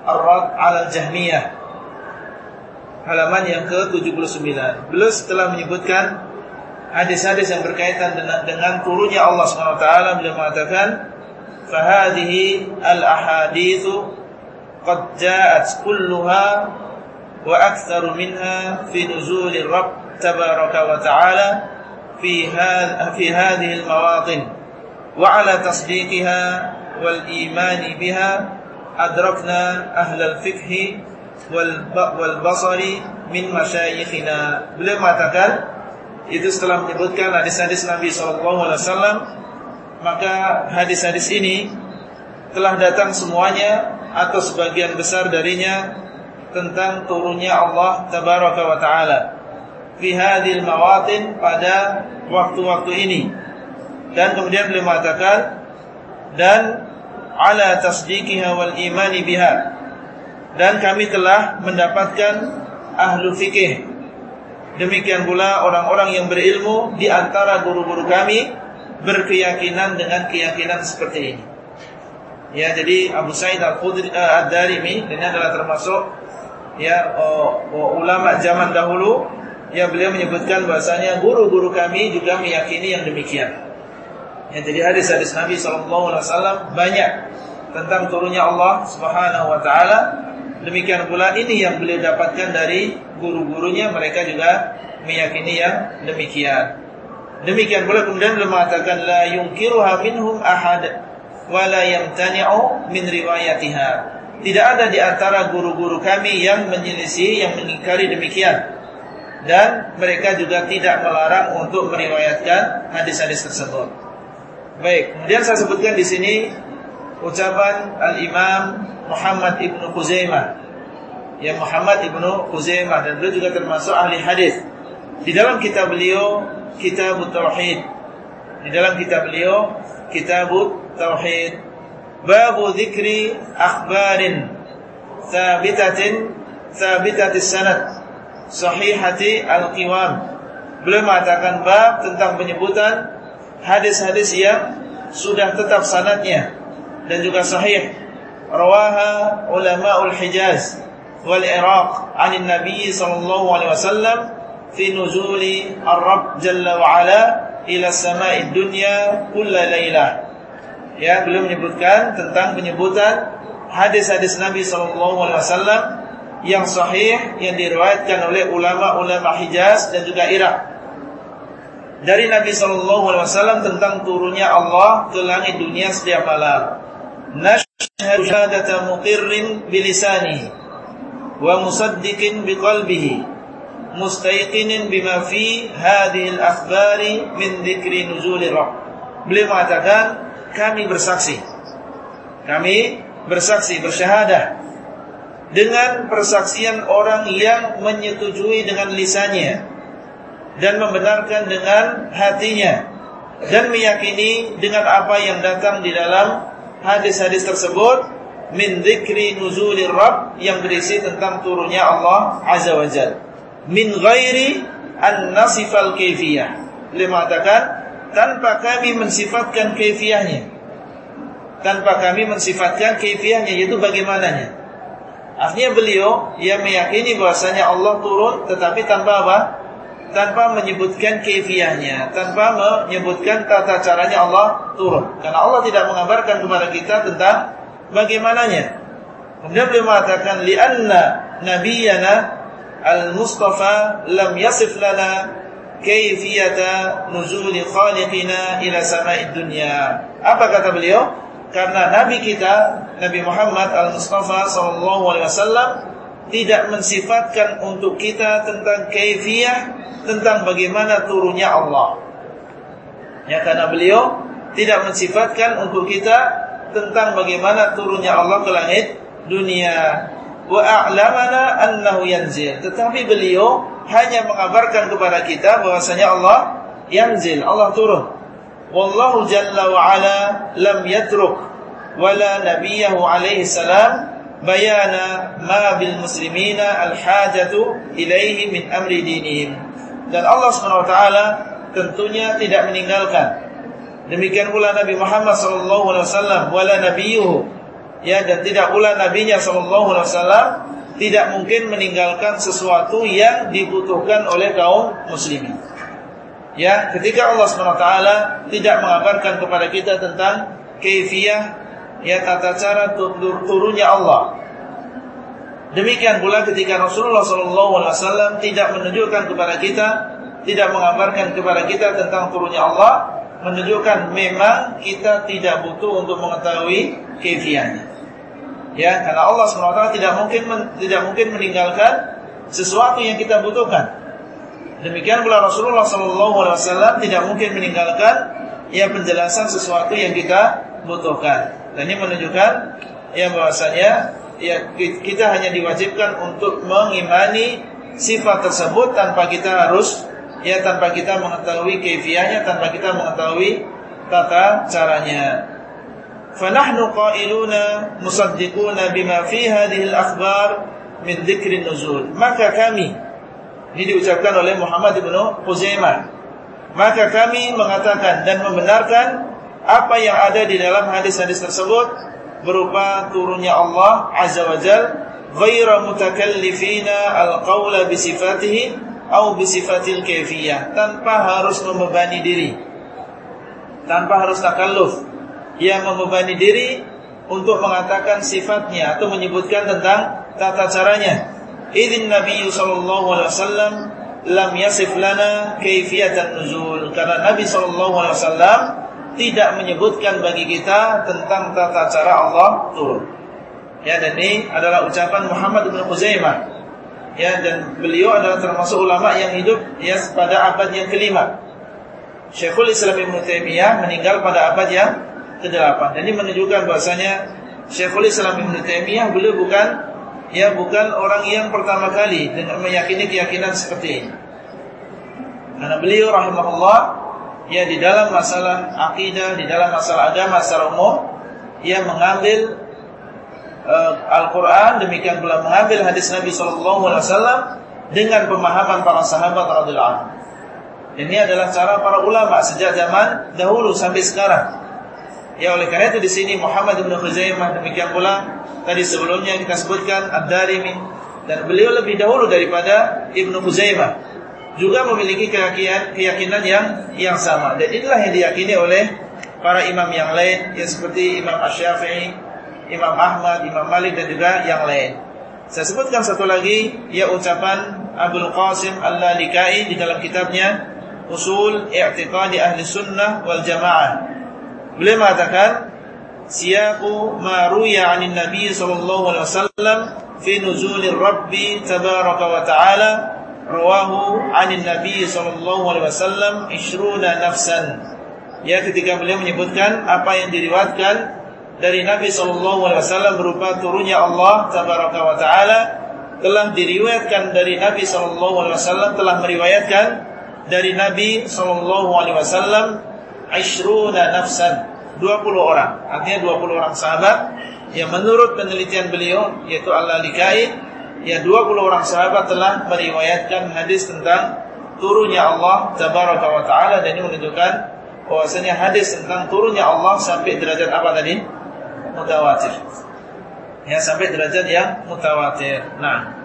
Ar-Rad Al-Jahmiyah Halaman yang ke-79. Beliau setelah menyebutkan hadis-hadis yang berkaitan dengan, dengan turunnya Allah Subhanahu wa taala beliau mengatakan fahadhihi al-ahaditsu qad ja'at kulluha wa aktsaru minha fi nuzulir Rabb tabaraka wa ta'ala في في هذه المواطن وعلى تصديقها والإيمان بها أدركنا أهل الفقه wal basari min masyayikhina. Beliau mengatakan itu setelah menyebutkan hadis-hadis Nabi SAW maka hadis-hadis ini telah datang semuanya atau sebagian besar darinya tentang turunnya Allah Tabaraka wa Ta'ala fi hadil mawatin pada waktu-waktu ini dan kemudian beliau mengatakan dan ala tasdiqiha wal imani biha dan kami telah mendapatkan ahlu fikih. Demikian pula orang-orang yang berilmu di antara guru-guru kami berkeyakinan dengan keyakinan seperti ini. Ya, jadi Abu Sa'id Al-Khudri uh, Ad-Darimi ini adalah termasuk ya uh, ulama zaman dahulu yang beliau menyebutkan bahasanya guru-guru kami juga meyakini yang demikian. Ya, jadi hadis-hadis Nabi SAW banyak tentang turunnya Allah Subhanahu Wa Taala. Demikian pula ini yang beliau dapatkan dari guru-gurunya, mereka juga meyakini yang demikian. Demikian pula kemudian beliau mengatakan la yungkiruha minhum ahad wa la yamtani'u min riwayatiha. Tidak ada di antara guru-guru kami yang menyelisih, yang mengingkari demikian dan mereka juga tidak melarang untuk meriwayatkan hadis-hadis tersebut. Baik, kemudian saya sebutkan di sini ucapan Al-Imam Muhammad Ibnu Khuzaimah. Ya Muhammad Ibnu Khuzaimah dan beliau juga termasuk ahli hadis. Di dalam kitab beliau Kitab Tauhid. Di dalam kitab beliau Kitab Tauhid. Babu dzikri akhbarin thabitatin thabitatis sanad sahihati al-qiwam. Beliau mengatakan bab tentang penyebutan hadis-hadis yang sudah tetap sanadnya dan juga sahih. Rawaha ulama'ul Hijaz wal Iraq 'an Nabi sallallahu alaihi wasallam fi nuzuli Ar-Rabb jalla wa ala ila sama'id dunya kulla lailah. Ya, beliau menyebutkan tentang penyebutan hadis-hadis Nabi sallallahu alaihi wasallam yang sahih yang diriwayatkan oleh ulama-ulama Hijaz dan juga Irak dari Nabi sallallahu alaihi wasallam tentang turunnya Allah ke langit dunia setiap malam. Nashhadu syahadata muqirrin bilisani wa musaddiqin biqalbihi mustayqinin bima fi hadhihi al-akhbari min dzikri nuzuli Rabb. Beliau mengatakan kami bersaksi. Kami bersaksi bersyahadah dengan persaksian orang yang menyetujui dengan lisannya dan membenarkan dengan hatinya dan meyakini dengan apa yang datang di dalam hadis-hadis tersebut min dzikri nuzulir Rabb yang berisi tentang turunnya Allah Azza wa Jalla. Min ghairi an nasifal kaifiyah. Beliau mengatakan tanpa kami mensifatkan kaifiyahnya. Tanpa kami mensifatkan kaifiyahnya yaitu bagaimananya. Artinya beliau yang meyakini bahwasanya Allah turun tetapi tanpa apa? Tanpa menyebutkan kaifiyahnya, tanpa menyebutkan tata caranya Allah turun. Karena Allah tidak mengabarkan kepada kita tentang bagaimananya. Kemudian beliau mengatakan li'anna nabiyyana al-mustafa lam yasif lana kaifiyata nuzuli khaliqina ila sama'id. Apa kata beliau? Karena nabi kita Nabi Muhammad al-Mustafa sallallahu alaihi wasallam tidak mensifatkan untuk kita tentang kaifiyah tentang bagaimana turunnya Allah. Ya karena beliau tidak mensifatkan untuk kita tentang bagaimana turunnya Allah ke langit dunia. Wa a'lamana annahu yanzil. Tetapi beliau hanya mengabarkan kepada kita bahwasanya Allah yanzil, Allah turun. Wallahu jalla wa ala lam yatruk wala nabiyahu alaihi salam bayana ma bil muslimina al hajatu ilaihi min amri dinihim. Dan Allah Subhanahu wa taala tentunya tidak meninggalkan Demikian pula Nabi Muhammad sallallahu alaihi wasallam wala nabiyuhu. Ya dan tidak pula nabinya sallallahu alaihi wasallam tidak mungkin meninggalkan sesuatu yang dibutuhkan oleh kaum muslimin. Ya, ketika Allah SWT tidak mengabarkan kepada kita tentang kaifiyah ya tata cara turunnya Allah. Demikian pula ketika Rasulullah SAW tidak menunjukkan kepada kita, tidak mengabarkan kepada kita tentang turunnya Allah, menunjukkan memang kita tidak butuh untuk mengetahui kefiannya. Ya, karena Allah SWT tidak mungkin tidak mungkin meninggalkan sesuatu yang kita butuhkan. Demikian pula Rasulullah SAW tidak mungkin meninggalkan ya penjelasan sesuatu yang kita butuhkan. Dan ini menunjukkan ya bahwasanya ya kita hanya diwajibkan untuk mengimani sifat tersebut tanpa kita harus ya tanpa kita mengetahui kaifiahnya, tanpa kita mengetahui tata caranya. Fanahnu qailuna musaddiquna bima fi hadhihi al-akhbar min dzikri. Maka kami ini diucapkan oleh Muhammad bin Huzaimah. Maka kami mengatakan dan membenarkan apa yang ada di dalam hadis-hadis tersebut berupa turunnya Allah Azza wa Jalla ghaira mutakallifina al-qawla bi sifatihi au bisifatil kaifiyah. Tanpa harus membebani diri. Tanpa harus takalluf. Yang membebani diri untuk mengatakan sifatnya atau menyebutkan tentang tata caranya. Idzin nabi sallallahu alaihi wasallam lam yasif lana kaifiyatan nuzul. Karena nabi sallallahu alaihi wasallam tidak menyebutkan bagi kita tentang tata cara Allah turun ya dan ini adalah ucapan Muhammad bin Khuzaimah ya dan beliau adalah termasuk ulama yang hidup ya pada abad yang kelima. Syekhul Islam Ibn Taimiyah meninggal pada abad yang ke-8. Dan ini menunjukkan bahasanya Syekhul Islam Ibn Taimiyah beliau bukan ya bukan orang yang pertama kali dengan meyakini keyakinan seperti ini. Karena beliau rahimahullah ya di dalam masalah akidah, di dalam masalah agama secara umum ia mengambil uh, Al-Quran demikian pula mengambil hadis Nabi SAW dengan pemahaman para sahabat radhiyallahu anhu. Ini adalah cara para ulama sejak zaman dahulu sampai sekarang. Ya oleh karena itu di sini Muhammad bin Khuzaimah demikian pula tadi sebelumnya kita sebutkan Ad-Darimi dan beliau lebih dahulu daripada Ibnu Khuzaimah juga memiliki keyakinan, yang yang sama dan inilah yang diyakini oleh para imam yang lain ya seperti Imam Asy-Syafi'i Imam Ahmad, Imam Malik dan juga yang lain. Saya sebutkan satu lagi ya ucapan Abdul Qasim Al-Lalikai di dalam kitabnya Usul I'tiqadi Ahli Sunnah wal Jamaah. Beliau mengatakan siyaqu ma ruya 'anil Nabi sallallahu alaihi wasallam fi nuzulir Rabbi tabaraka wa ta'ala rawahu 'anil Nabi sallallahu alaihi wasallam 20 nafsan. Ya ketika beliau menyebutkan apa yang diriwayatkan dari Nabi SAW berupa turunnya Allah Tabaraka wa Taala telah diriwayatkan dari Nabi SAW telah meriwayatkan dari Nabi SAW Ashruna nafsan 20 orang artinya 20 orang sahabat yang menurut penelitian beliau yaitu Al-Lalikai ya 20 orang sahabat telah meriwayatkan hadis tentang turunnya Allah tabaraka wa taala dan ini menunjukkan bahwasanya hadis tentang turunnya Allah sampai derajat apa tadi? mutawatir. Ya sampai derajat yang mutawatir. Nah,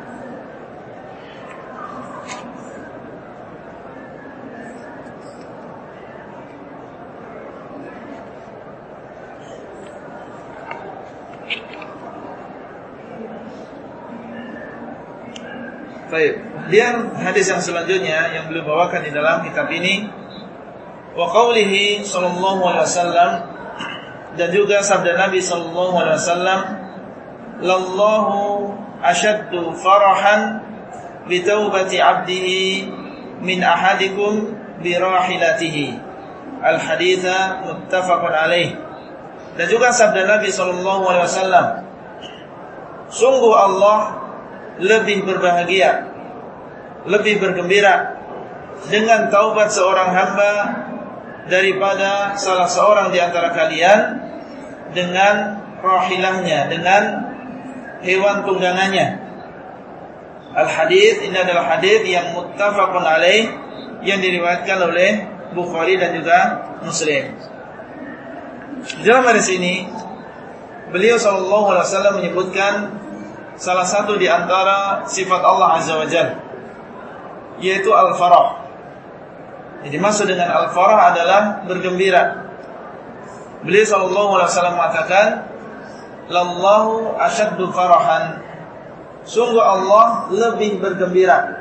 Baik. Kemudian hadis yang selanjutnya yang beliau bawakan di dalam kitab ini wa qaulihi sallallahu alaihi wasallam dan juga sabda Nabi sallallahu alaihi wasallam lallahu ashaddu farahan bi taubati 'abdihi min ahadikum bi rahilatihi. Al haditha muttafaqun alaih. Dan juga sabda Nabi sallallahu alaihi wasallam sungguh Allah lebih berbahagia, lebih bergembira dengan taubat seorang hamba daripada salah seorang di antara kalian dengan rahilahnya, dengan hewan tunggangannya. Al-hadis ini adalah hadis yang muttafaqun alaih yang diriwayatkan oleh Bukhari dan juga Muslim. Dalam hadis ini beliau sallallahu alaihi wasallam menyebutkan salah satu di antara sifat Allah Azza wa Jalla yaitu al-farah. Jadi maksud dengan al-farah adalah bergembira. Beliau sallallahu alaihi wasallam mengatakan, "Lallahu asyaddu farahan." Sungguh Allah lebih bergembira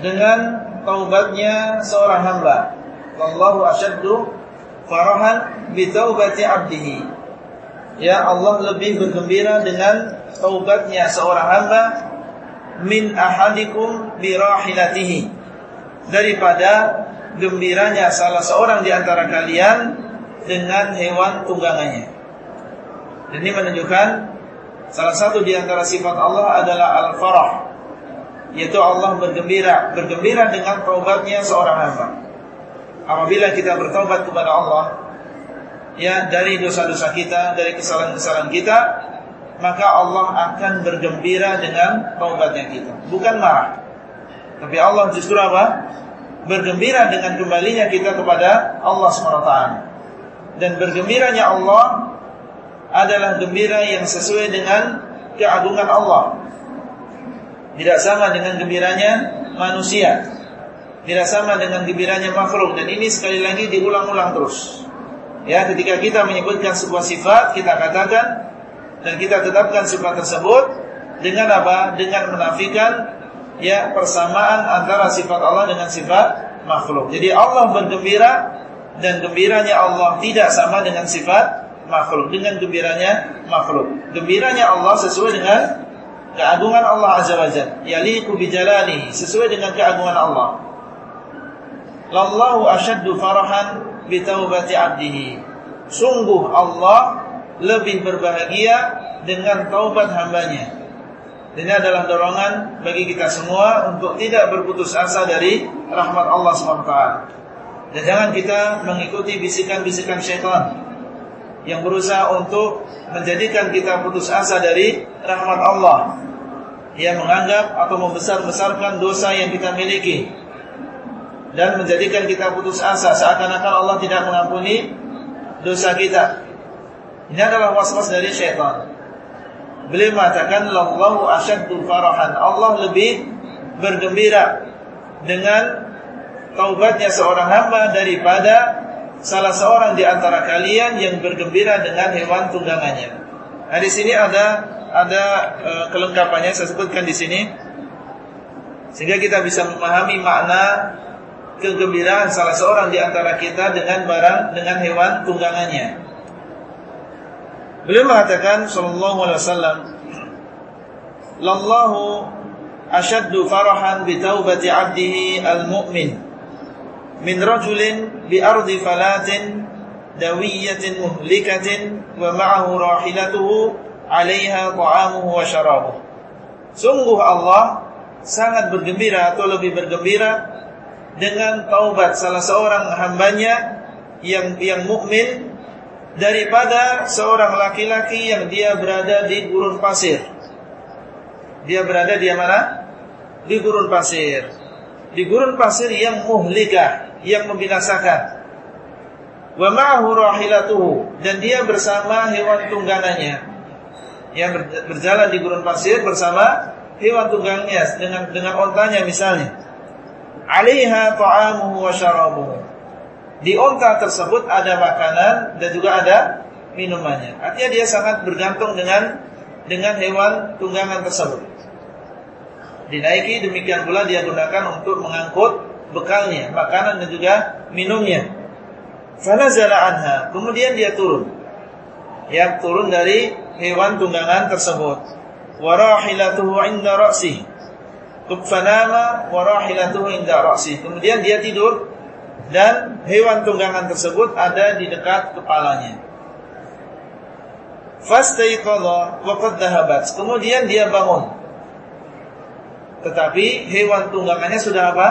dengan taubatnya seorang hamba. Wallahu asyaddu farahan bi taubati 'abdihi ya Allah lebih bergembira dengan taubatnya seorang hamba min ahadikum birahilatihi daripada gembiranya salah seorang di antara kalian dengan hewan tunggangannya. Dan ini menunjukkan salah satu di antara sifat Allah adalah al-farah yaitu Allah bergembira, bergembira dengan taubatnya seorang hamba. Apabila kita bertaubat kepada Allah, ya dari dosa-dosa kita, dari kesalahan-kesalahan kita, maka Allah akan bergembira dengan taubatnya kita. Bukan marah. Tapi Allah justru apa? Bergembira dengan kembalinya kita kepada Allah SWT. Dan bergembiranya Allah adalah gembira yang sesuai dengan keagungan Allah. Tidak sama dengan gembiranya manusia. Tidak sama dengan gembiranya makhluk. Dan ini sekali lagi diulang-ulang terus. Ya, ketika kita menyebutkan sebuah sifat, kita katakan dan kita tetapkan sifat tersebut dengan apa? Dengan menafikan ya persamaan antara sifat Allah dengan sifat makhluk. Jadi Allah bergembira dan gembiranya Allah tidak sama dengan sifat makhluk dengan gembiranya makhluk. Gembiranya Allah sesuai dengan keagungan Allah Azza wa Jalla. Yaliqu bi sesuai dengan keagungan Allah. Lallahu asyaddu farahan bitaubati abdihi. Sungguh Allah lebih berbahagia dengan taubat hambanya. Ini adalah dorongan bagi kita semua untuk tidak berputus asa dari rahmat Allah SWT. Dan jangan kita mengikuti bisikan-bisikan syaitan yang berusaha untuk menjadikan kita putus asa dari rahmat Allah. Yang menganggap atau membesar-besarkan dosa yang kita miliki dan menjadikan kita putus asa seakan-akan Allah tidak mengampuni dosa kita. Ini adalah was-was dari syaitan. Beliau mengatakan Allahu asyaddu farahan. Allah lebih bergembira dengan taubatnya seorang hamba daripada salah seorang di antara kalian yang bergembira dengan hewan tunggangannya. Nah, di sini ada ada e, kelengkapannya saya sebutkan di sini sehingga kita bisa memahami makna kegembiraan salah seorang di antara kita dengan barang dengan hewan tunggangannya. Beliau mengatakan sallallahu alaihi wasallam, "Lallahu ashaddu farahan bi taubati 'abdihi al-mu'min min rajulin bi ardi falatin dawiyatin muhlikatin wa ma'ahu rahilatuhu 'alaiha ta'amuhu wa syarabuh." Sungguh Allah sangat bergembira atau lebih bergembira dengan taubat salah seorang hambanya yang yang mukmin daripada seorang laki-laki yang dia berada di gurun pasir. Dia berada di mana? Di gurun pasir. Di gurun pasir yang muhlikah, yang membinasakan. Wa dan dia bersama hewan tunggangannya. Yang berjalan di gurun pasir bersama hewan tunggangnya dengan dengan ontanya misalnya. Alaiha ta'amuhu wa syarabuhu di onta tersebut ada makanan dan juga ada minumannya. Artinya dia sangat bergantung dengan dengan hewan tunggangan tersebut. Dinaiki demikian pula dia gunakan untuk mengangkut bekalnya, makanan dan juga minumnya. Fanazala anha, kemudian dia turun. Yang turun dari hewan tunggangan tersebut. Warahilatuhu inda ra'sih. Warahilatuhu inda ra'sih. Kemudian dia tidur dan hewan tunggangan tersebut ada di dekat kepalanya. Fastaiqadha wa dhahabat. Kemudian dia bangun. Tetapi hewan tunggangannya sudah apa?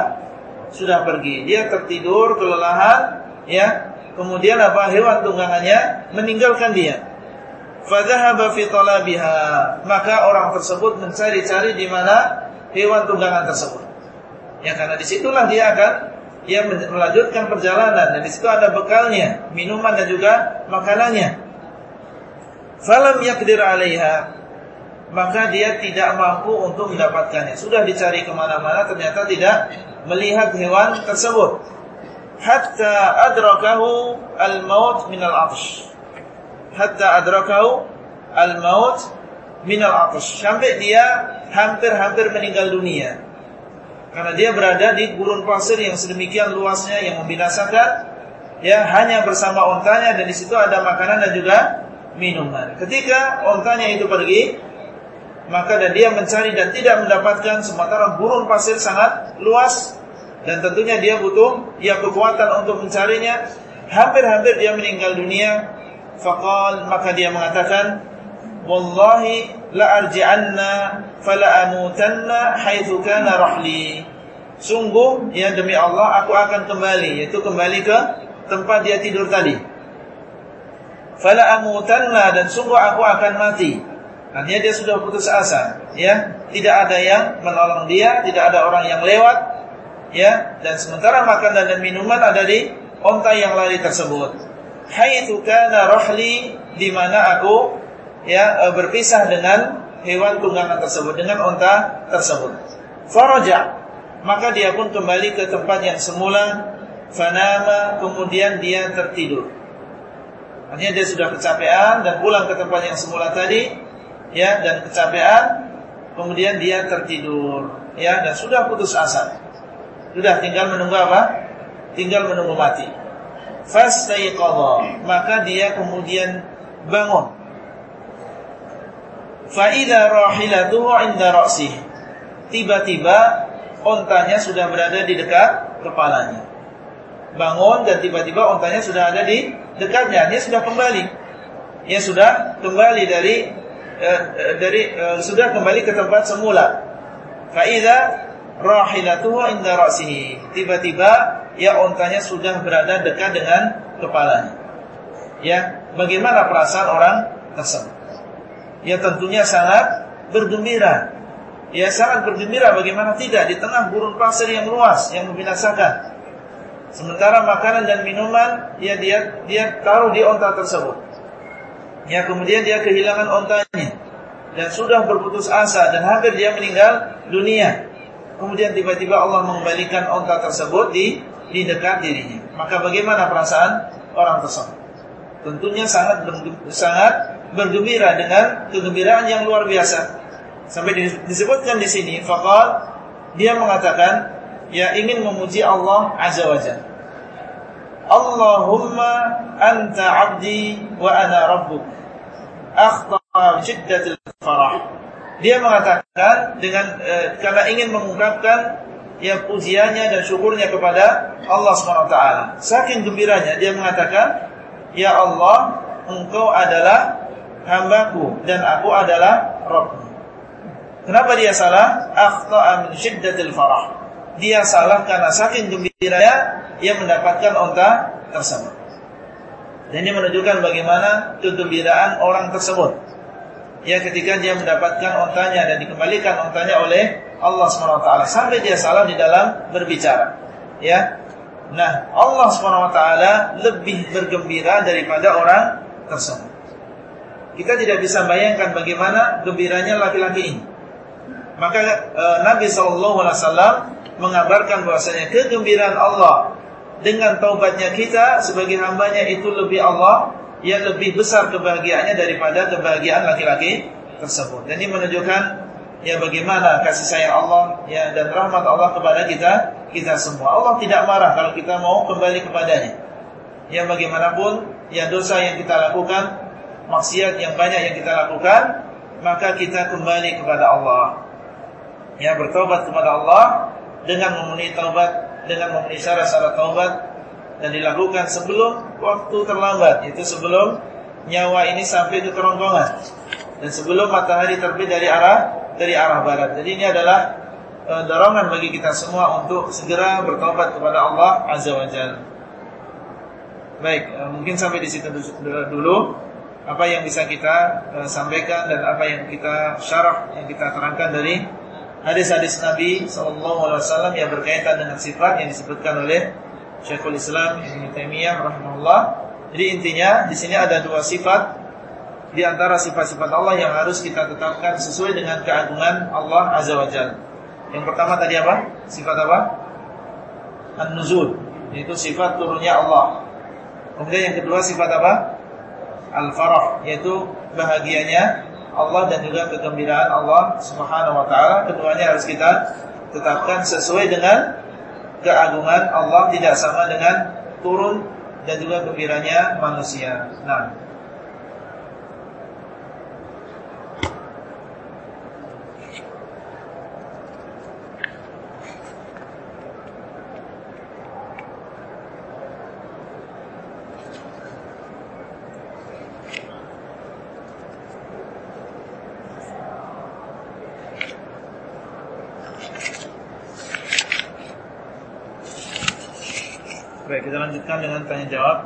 Sudah pergi. Dia tertidur kelelahan, ya. Kemudian apa? Hewan tunggangannya meninggalkan dia. Fadhahaba fi talabiha. Maka orang tersebut mencari-cari di mana hewan tunggangan tersebut. Ya karena di situlah dia akan ia melanjutkan perjalanan dan di situ ada bekalnya, minuman dan juga makanannya. Falam yakdir 'alaiha maka dia tidak mampu untuk mendapatkannya. Sudah dicari ke mana-mana ternyata tidak melihat hewan tersebut. Hatta adrakahu al-maut min al-'atsh. Hatta adrakahu al-maut min al-'atsh. Sampai dia hampir-hampir meninggal dunia karena dia berada di gurun pasir yang sedemikian luasnya yang membinasakan ya hanya bersama ontanya dan di situ ada makanan dan juga minuman. Ketika ontanya itu pergi, maka dan dia mencari dan tidak mendapatkan sementara gurun pasir sangat luas dan tentunya dia butuh ya kekuatan untuk mencarinya. Hampir-hampir dia meninggal dunia. Faqal maka dia mengatakan, "Wallahi la arji'anna fala amutanna haitsu kana rahli. Sungguh ya demi Allah aku akan kembali yaitu kembali ke tempat dia tidur tadi. Fala amutanna dan sungguh aku akan mati. Artinya dia sudah putus asa, ya. Tidak ada yang menolong dia, tidak ada orang yang lewat, ya. Dan sementara makanan dan minuman ada di onta yang lari tersebut. Haitsu kana rahli di mana aku ya berpisah dengan hewan tunggangan tersebut dengan onta tersebut. Faraja maka dia pun kembali ke tempat yang semula fanama kemudian dia tertidur. Artinya dia sudah kecapean dan pulang ke tempat yang semula tadi ya dan kecapean kemudian dia tertidur ya dan sudah putus asa. Sudah tinggal menunggu apa? Tinggal menunggu mati. Fastaiqadha maka dia kemudian bangun Fa'idha rahilatuhu inda ra'sih. Tiba-tiba ontanya sudah berada di dekat kepalanya. Bangun dan tiba-tiba ontanya sudah ada di dekatnya. Dia sudah kembali. Dia sudah kembali dari eh, eh, dari eh, sudah kembali ke tempat semula. Fa'idha rahilatuhu inda ra'sihi. Tiba-tiba ya ontanya sudah berada dekat dengan kepalanya. Ya, bagaimana perasaan orang tersebut? Ya tentunya sangat bergembira. Ya sangat bergembira bagaimana tidak di tengah gurun pasir yang luas yang membinasakan. Sementara makanan dan minuman ya dia dia taruh di onta tersebut. Ya kemudian dia kehilangan ontanya dan sudah berputus asa dan hampir dia meninggal dunia. Kemudian tiba-tiba Allah mengembalikan onta tersebut di di dekat dirinya. Maka bagaimana perasaan orang tersebut? Tentunya sangat sangat bergembira dengan kegembiraan yang luar biasa. Sampai disebutkan di sini, faqal dia mengatakan ya ingin memuji Allah Azza wa Jalla. Allahumma anta 'abdi wa ana rabbuk. Akhta shiddatil farah. Dia mengatakan dengan eh, karena ingin mengungkapkan ya pujiannya dan syukurnya kepada Allah Subhanahu wa taala. Saking gembiranya dia mengatakan, "Ya Allah, Engkau adalah hambaku dan aku adalah Rabbmu. Kenapa dia salah? Akhta'a min syiddatil farah. Dia salah karena saking gembiranya ia mendapatkan onta tersebut. Dan ini menunjukkan bagaimana kegembiraan orang tersebut. Ya ketika dia mendapatkan ontanya dan dikembalikan ontanya oleh Allah SWT sampai dia salah di dalam berbicara. Ya, nah Allah SWT lebih bergembira daripada orang tersebut. Kita tidak bisa bayangkan bagaimana gembiranya laki-laki ini. Maka e, Nabi SAW mengabarkan bahwasanya kegembiraan Allah dengan taubatnya kita sebagai hambanya itu lebih Allah yang lebih besar kebahagiaannya daripada kebahagiaan laki-laki tersebut. Dan ini menunjukkan ya bagaimana kasih sayang Allah ya dan rahmat Allah kepada kita kita semua. Allah tidak marah kalau kita mau kembali kepadanya. Ya bagaimanapun ya dosa yang kita lakukan, maksiat yang banyak yang kita lakukan, maka kita kembali kepada Allah. Ya bertobat kepada Allah dengan memenuhi taubat dengan memenuhi syarat-syarat taubat dan dilakukan sebelum waktu terlambat, itu sebelum nyawa ini sampai ke kerongkongan dan sebelum matahari terbit dari arah dari arah barat. Jadi ini adalah e, dorongan bagi kita semua untuk segera bertobat kepada Allah Azza wa Jalla. Baik, e, mungkin sampai di situ dulu apa yang bisa kita e, sampaikan dan apa yang kita syarah yang kita terangkan dari hadis-hadis Nabi SAW yang berkaitan dengan sifat yang disebutkan oleh Syekhul Islam Ibn Taimiyah rahimahullah. Jadi intinya di sini ada dua sifat di antara sifat-sifat Allah yang harus kita tetapkan sesuai dengan keagungan Allah Azza wa Jalla. Yang pertama tadi apa? Sifat apa? An-nuzul, yaitu sifat turunnya Allah. Kemudian yang kedua sifat apa? Al-farah, yaitu bahagianya Allah dan juga kegembiraan Allah Subhanahu wa taala keduanya harus kita tetapkan sesuai dengan keagungan Allah tidak sama dengan turun dan juga gembiranya manusia. Nah, Baik, kita lanjutkan dengan tanya jawab.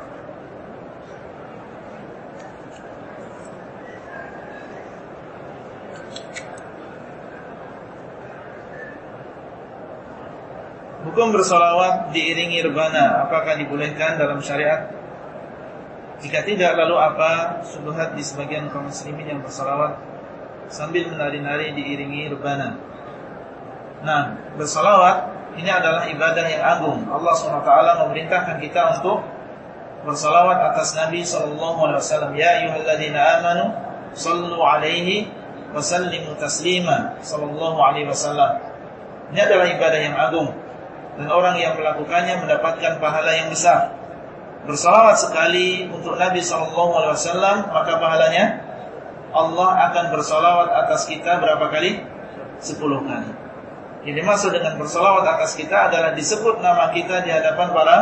Hukum bersolawat diiringi rebana, apakah dibolehkan dalam syariat? Jika tidak, lalu apa subhat di sebagian kaum muslimin yang bersolawat sambil menari-nari diiringi rebana? Nah, bersolawat ini adalah ibadah yang agung. Allah SWT memerintahkan kita untuk bersalawat atas Nabi SAW. Ya ayuhalladzina amanu sallu alaihi wa sallimu taslima sallallahu alaihi wasallam. Ini adalah ibadah yang agung dan orang yang melakukannya mendapatkan pahala yang besar. Bersalawat sekali untuk Nabi SAW maka pahalanya Allah akan bersalawat atas kita berapa kali? Sepuluh kali. Ini dimaksud dengan bersolawat atas kita adalah disebut nama kita di hadapan para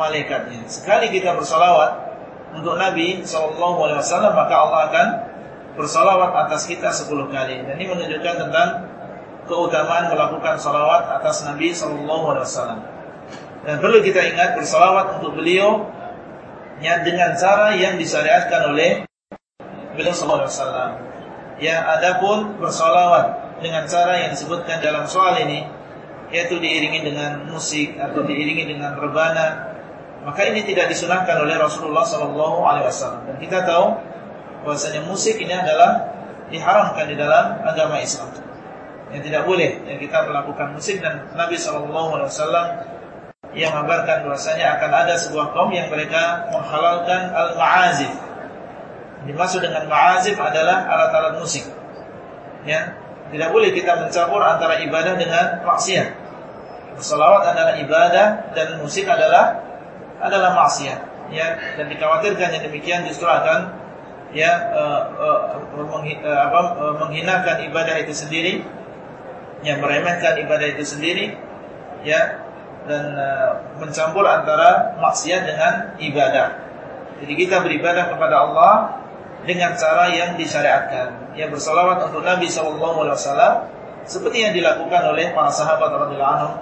malaikatnya. Sekali kita bersolawat untuk Nabi SAW maka Allah akan bersolawat atas kita 10 kali. Dan ini menunjukkan tentang keutamaan melakukan solawat atas Nabi SAW. Dan perlu kita ingat bersolawat untuk beliau dengan cara yang disyariatkan oleh beliau SAW. Ya, adapun bersolawat dengan cara yang disebutkan dalam soal ini yaitu diiringi dengan musik atau diiringi dengan rebana maka ini tidak disunahkan oleh Rasulullah sallallahu alaihi wasallam. Dan kita tahu bahwasanya musik ini adalah diharamkan di dalam agama Islam. Yang tidak boleh yang kita melakukan musik dan Nabi sallallahu alaihi wasallam yang mengabarkan bahwasanya akan ada sebuah kaum yang mereka menghalalkan al-ma'azif. Dimaksud dengan ma'azif adalah alat-alat musik. Ya tidak boleh kita mencampur antara ibadah dengan maksiat. Salawat adalah ibadah dan musik adalah adalah maksiat. Ya, dan dikhawatirkan yang demikian justru akan ya uh, uh, menghinakan ibadah itu sendiri, yang meremehkan ibadah itu sendiri, ya, dan uh, mencampur antara maksiat dengan ibadah. Jadi kita beribadah kepada Allah dengan cara yang disyariatkan. Ya bersalawat untuk Nabi SAW seperti yang dilakukan oleh para sahabat radhiyallahu anhum,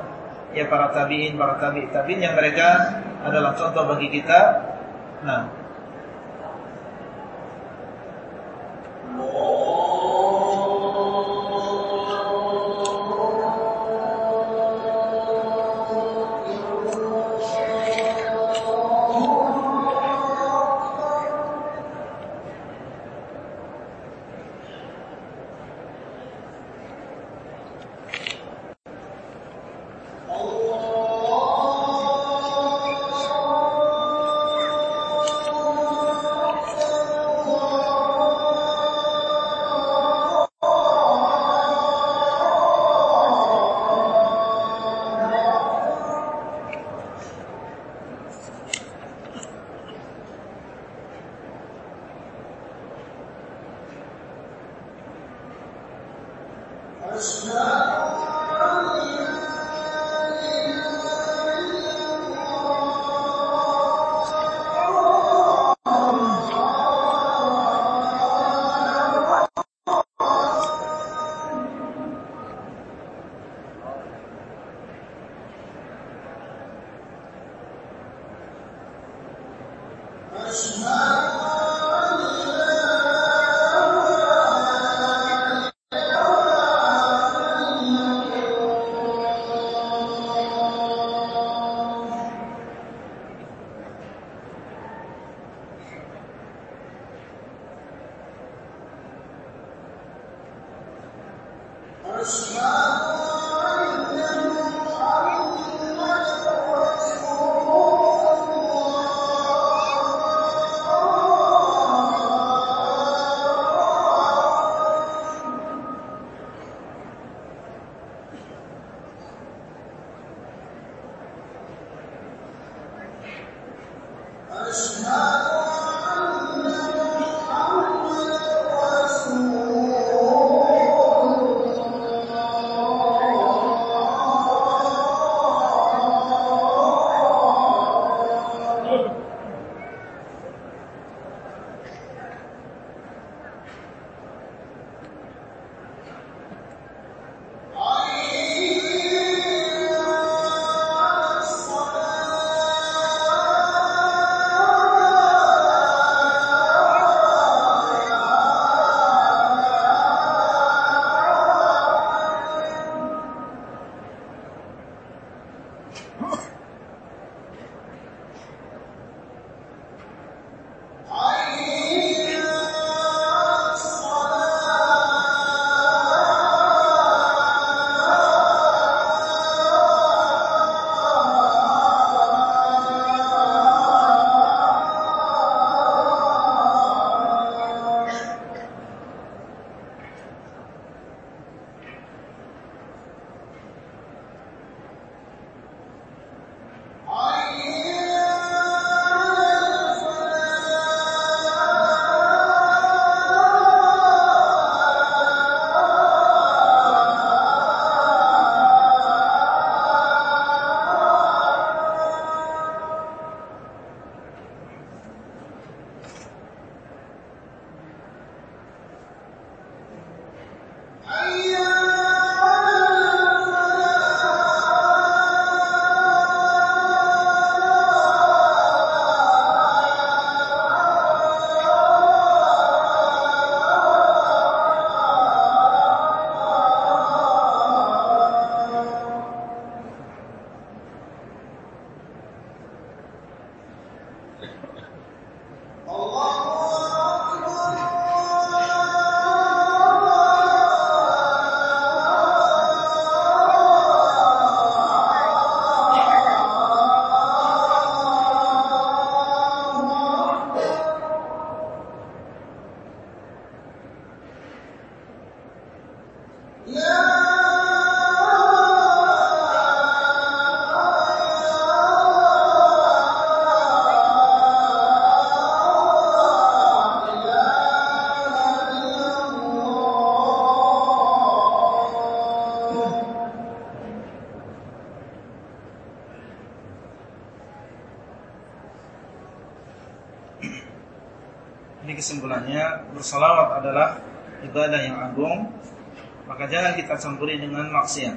ya para tabiin, para tabi tabiin yang mereka adalah contoh bagi kita. Nah. Oh. Campuri dengan maksiat.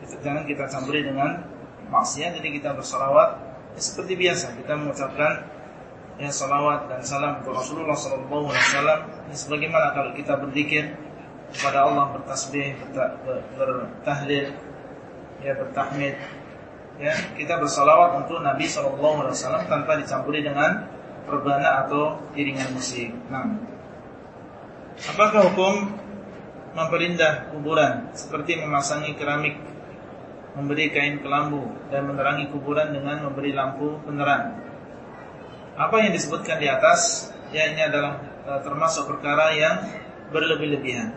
Kita, jangan kita campuri dengan maksiat, jadi kita bersalawat ya, seperti biasa. Kita mengucapkan ya salawat dan salam untuk Rasulullah Sallallahu Alaihi. Ya, sebagaimana kalau kita berzikir kepada Allah bertasbih, bertahlil, ya bertahmid, ya kita bersalawat untuk Nabi Wasallam tanpa dicampuri dengan perbana atau iringan musik. Nah. Apakah hukum memperindah kuburan seperti memasangi keramik, memberi kain kelambu dan menerangi kuburan dengan memberi lampu penerang? Apa yang disebutkan di atas ya ini adalah e, termasuk perkara yang berlebih-lebihan.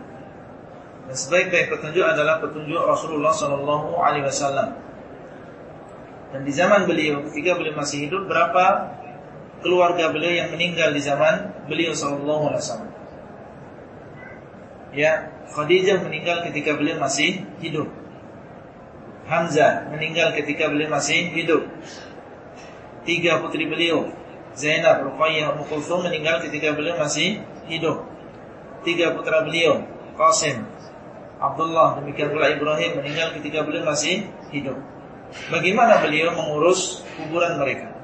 Dan sebaik-baik petunjuk adalah petunjuk Rasulullah Shallallahu Alaihi Wasallam. Dan di zaman beliau, ketika beliau masih hidup, berapa keluarga beliau yang meninggal di zaman beliau Shallallahu Alaihi Wasallam? Ya, Khadijah meninggal ketika beliau masih hidup. Hamzah meninggal ketika beliau masih hidup. Tiga putri beliau, Zainab, Ruqayyah, Ummu meninggal ketika beliau masih hidup. Tiga putra beliau, Qasim, Abdullah, demikian pula Ibrahim meninggal ketika beliau masih hidup. Bagaimana beliau mengurus kuburan mereka?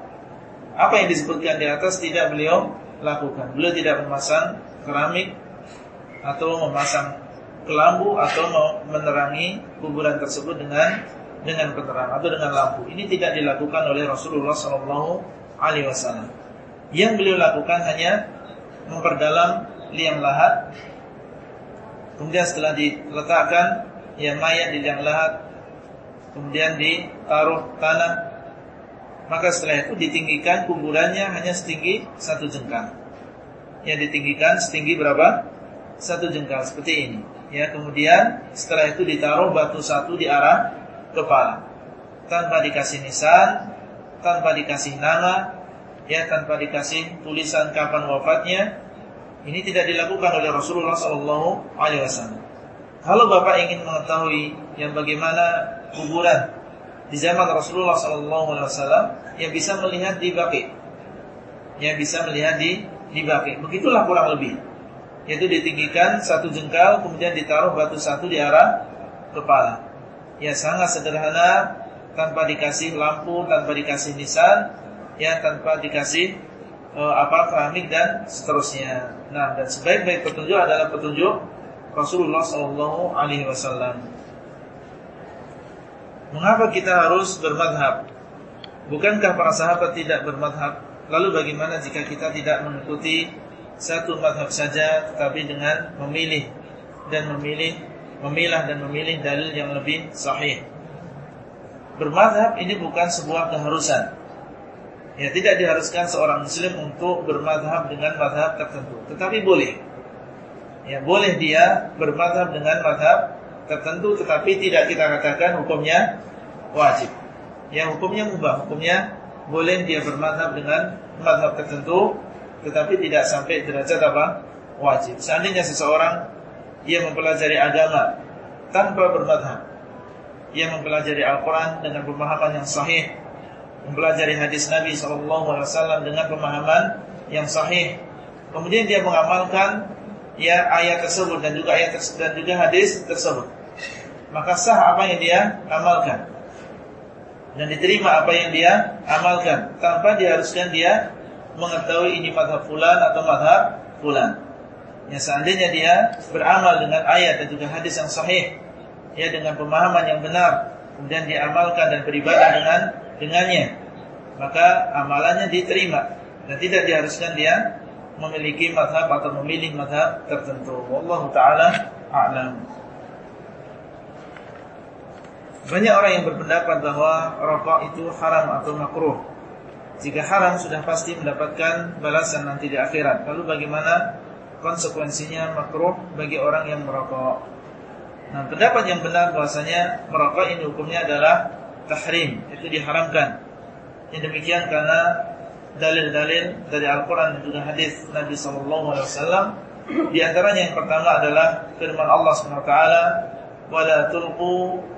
Apa yang disebutkan di atas tidak beliau lakukan. Beliau tidak memasang keramik atau memasang kelambu atau menerangi kuburan tersebut dengan dengan penerang atau dengan lampu. Ini tidak dilakukan oleh Rasulullah SAW. Alaihi Wasallam. Yang beliau lakukan hanya memperdalam liang lahat. Kemudian setelah diletakkan ya mayat di liang lahat, kemudian ditaruh tanah, maka setelah itu ditinggikan kuburannya hanya setinggi satu jengkal. Yang ditinggikan setinggi berapa? Satu jengkal seperti ini. Ya, kemudian setelah itu ditaruh batu satu di arah kepala, tanpa dikasih nisan, tanpa dikasih nama, ya tanpa dikasih tulisan kapan wafatnya. Ini tidak dilakukan oleh Rasulullah Sallallahu Alaihi Wasallam. Kalau bapak ingin mengetahui yang bagaimana kuburan di zaman Rasulullah Sallallahu Alaihi Wasallam, yang bisa melihat di baki, yang bisa melihat di di baki. Begitulah kurang lebih. Yaitu ditinggikan satu jengkal, kemudian ditaruh batu satu di arah kepala. Ya sangat sederhana, tanpa dikasih lampu, tanpa dikasih nisan, ya tanpa dikasih uh, apa keramik dan seterusnya. Nah, dan sebaik-baik petunjuk adalah petunjuk Rasulullah Shallallahu Alaihi Wasallam. Mengapa kita harus bermadhab? Bukankah para sahabat tidak bermadhab? Lalu bagaimana jika kita tidak mengikuti satu madhab saja, tetapi dengan memilih dan memilih, memilah dan memilih dalil yang lebih sahih? Bermadhab ini bukan sebuah keharusan. Ya, tidak diharuskan seorang muslim untuk bermadhab dengan madhab tertentu. Tetapi boleh. Ya, boleh dia bermadhab dengan madhab tertentu, tetapi tidak kita katakan hukumnya wajib. Ya, hukumnya mubah. Hukumnya boleh dia bermadhab dengan madhab tertentu, tetapi tidak sampai derajat apa? Wajib. Seandainya seseorang ia mempelajari agama tanpa bermadhab, ia mempelajari Al-Quran dengan pemahaman yang sahih, mempelajari hadis Nabi SAW dengan pemahaman yang sahih. Kemudian dia mengamalkan ya ayat tersebut dan juga ayat tersebut, dan juga hadis tersebut. Maka sah apa yang dia amalkan dan diterima apa yang dia amalkan tanpa diharuskan dia mengetahui ini madhab fulan atau madhab fulan. Ya seandainya dia beramal dengan ayat dan juga hadis yang sahih, ya dengan pemahaman yang benar, kemudian dia amalkan dan beribadah dengan dengannya, maka amalannya diterima dan tidak diharuskan dia memiliki madhab atau memilih madhab tertentu. Wallahu taala a'lam. Banyak orang yang berpendapat bahwa rokok itu haram atau makruh. Jika haram sudah pasti mendapatkan balasan nanti di akhirat. Lalu bagaimana konsekuensinya makruh bagi orang yang merokok? Nah, pendapat yang benar bahwasanya merokok ini hukumnya adalah tahrim, itu diharamkan. Yang demikian karena dalil-dalil dari Al-Quran dan juga hadis Nabi Wasallam. Di antaranya yang pertama adalah firman Allah Subhanahu Wa Taala, "Wala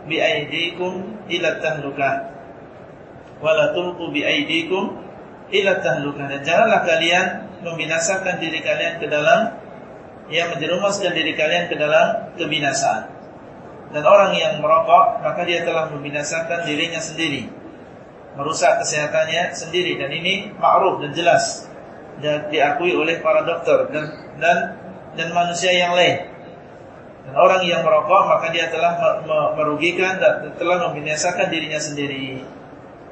biaidikum ila tahlukah." Wala tulqu biaidikum ila tahlukah. Dan janganlah kalian membinasakan diri kalian ke dalam yang menjerumuskan diri kalian ke dalam kebinasaan. Dan orang yang merokok maka dia telah membinasakan dirinya sendiri merusak kesehatannya sendiri dan ini ma'ruf dan jelas dan diakui oleh para dokter dan dan dan manusia yang lain. Dan orang yang merokok maka dia telah merugikan dan telah membinasakan dirinya sendiri.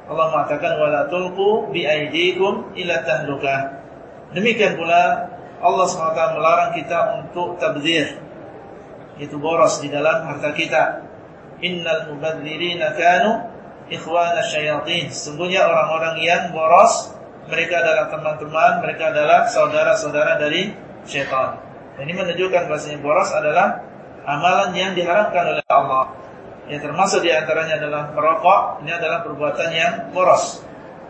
Allah mengatakan wala tulqu bi aydikum ila tahlukah. Demikian pula Allah SWT melarang kita untuk tabdzir. Itu boros di dalam harta kita. Innal mubadzirina kanu ikhwan syayatin. Sungguhnya orang-orang yang boros, mereka adalah teman-teman, mereka adalah saudara-saudara dari syaitan. Ini menunjukkan bahasanya boros adalah amalan yang diharamkan oleh Allah. Yang termasuk di antaranya adalah merokok, ini adalah perbuatan yang boros.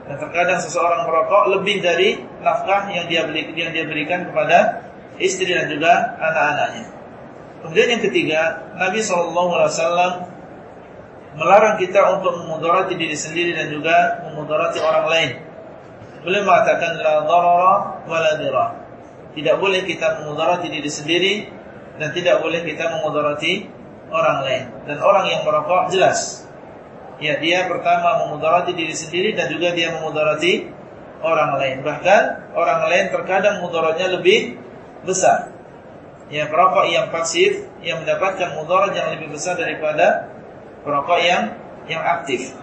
Dan terkadang seseorang merokok lebih dari nafkah yang dia beri, yang dia berikan kepada istri dan juga anak-anaknya. Kemudian yang ketiga, Nabi SAW melarang kita untuk memudarati diri sendiri dan juga memudarati orang lain. Beliau mengatakan la darara wa la dirah. Tidak boleh kita memudarati diri sendiri dan tidak boleh kita memudarati orang lain. Dan orang yang merokok jelas. Ya, dia pertama memudarati diri sendiri dan juga dia memudarati orang lain. Bahkan orang lain terkadang mudaratnya lebih besar ya perokok yang pasif yang mendapatkan mudarat yang lebih besar daripada perokok yang yang aktif.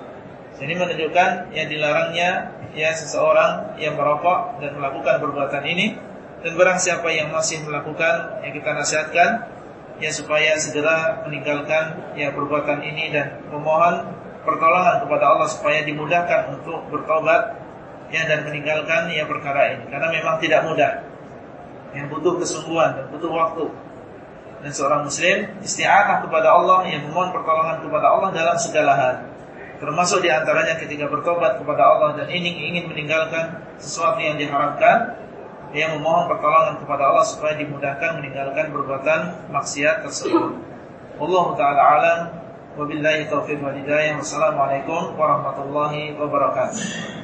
Jadi menunjukkan yang dilarangnya ya seseorang yang merokok dan melakukan perbuatan ini dan barang siapa yang masih melakukan yang kita nasihatkan ya supaya segera meninggalkan ya perbuatan ini dan memohon pertolongan kepada Allah supaya dimudahkan untuk bertobat ya dan meninggalkan ya perkara ini karena memang tidak mudah yang butuh kesungguhan dan butuh waktu. Dan seorang muslim isti'anah kepada Allah yang memohon pertolongan kepada Allah dalam segala hal. Termasuk di antaranya ketika bertobat kepada Allah dan ingin ingin meninggalkan sesuatu yang diharamkan, yang memohon pertolongan kepada Allah supaya dimudahkan meninggalkan perbuatan maksiat tersebut. Allah taala alam wabillahi taufiq wal hidayah. Wassalamualaikum warahmatullahi wabarakatuh.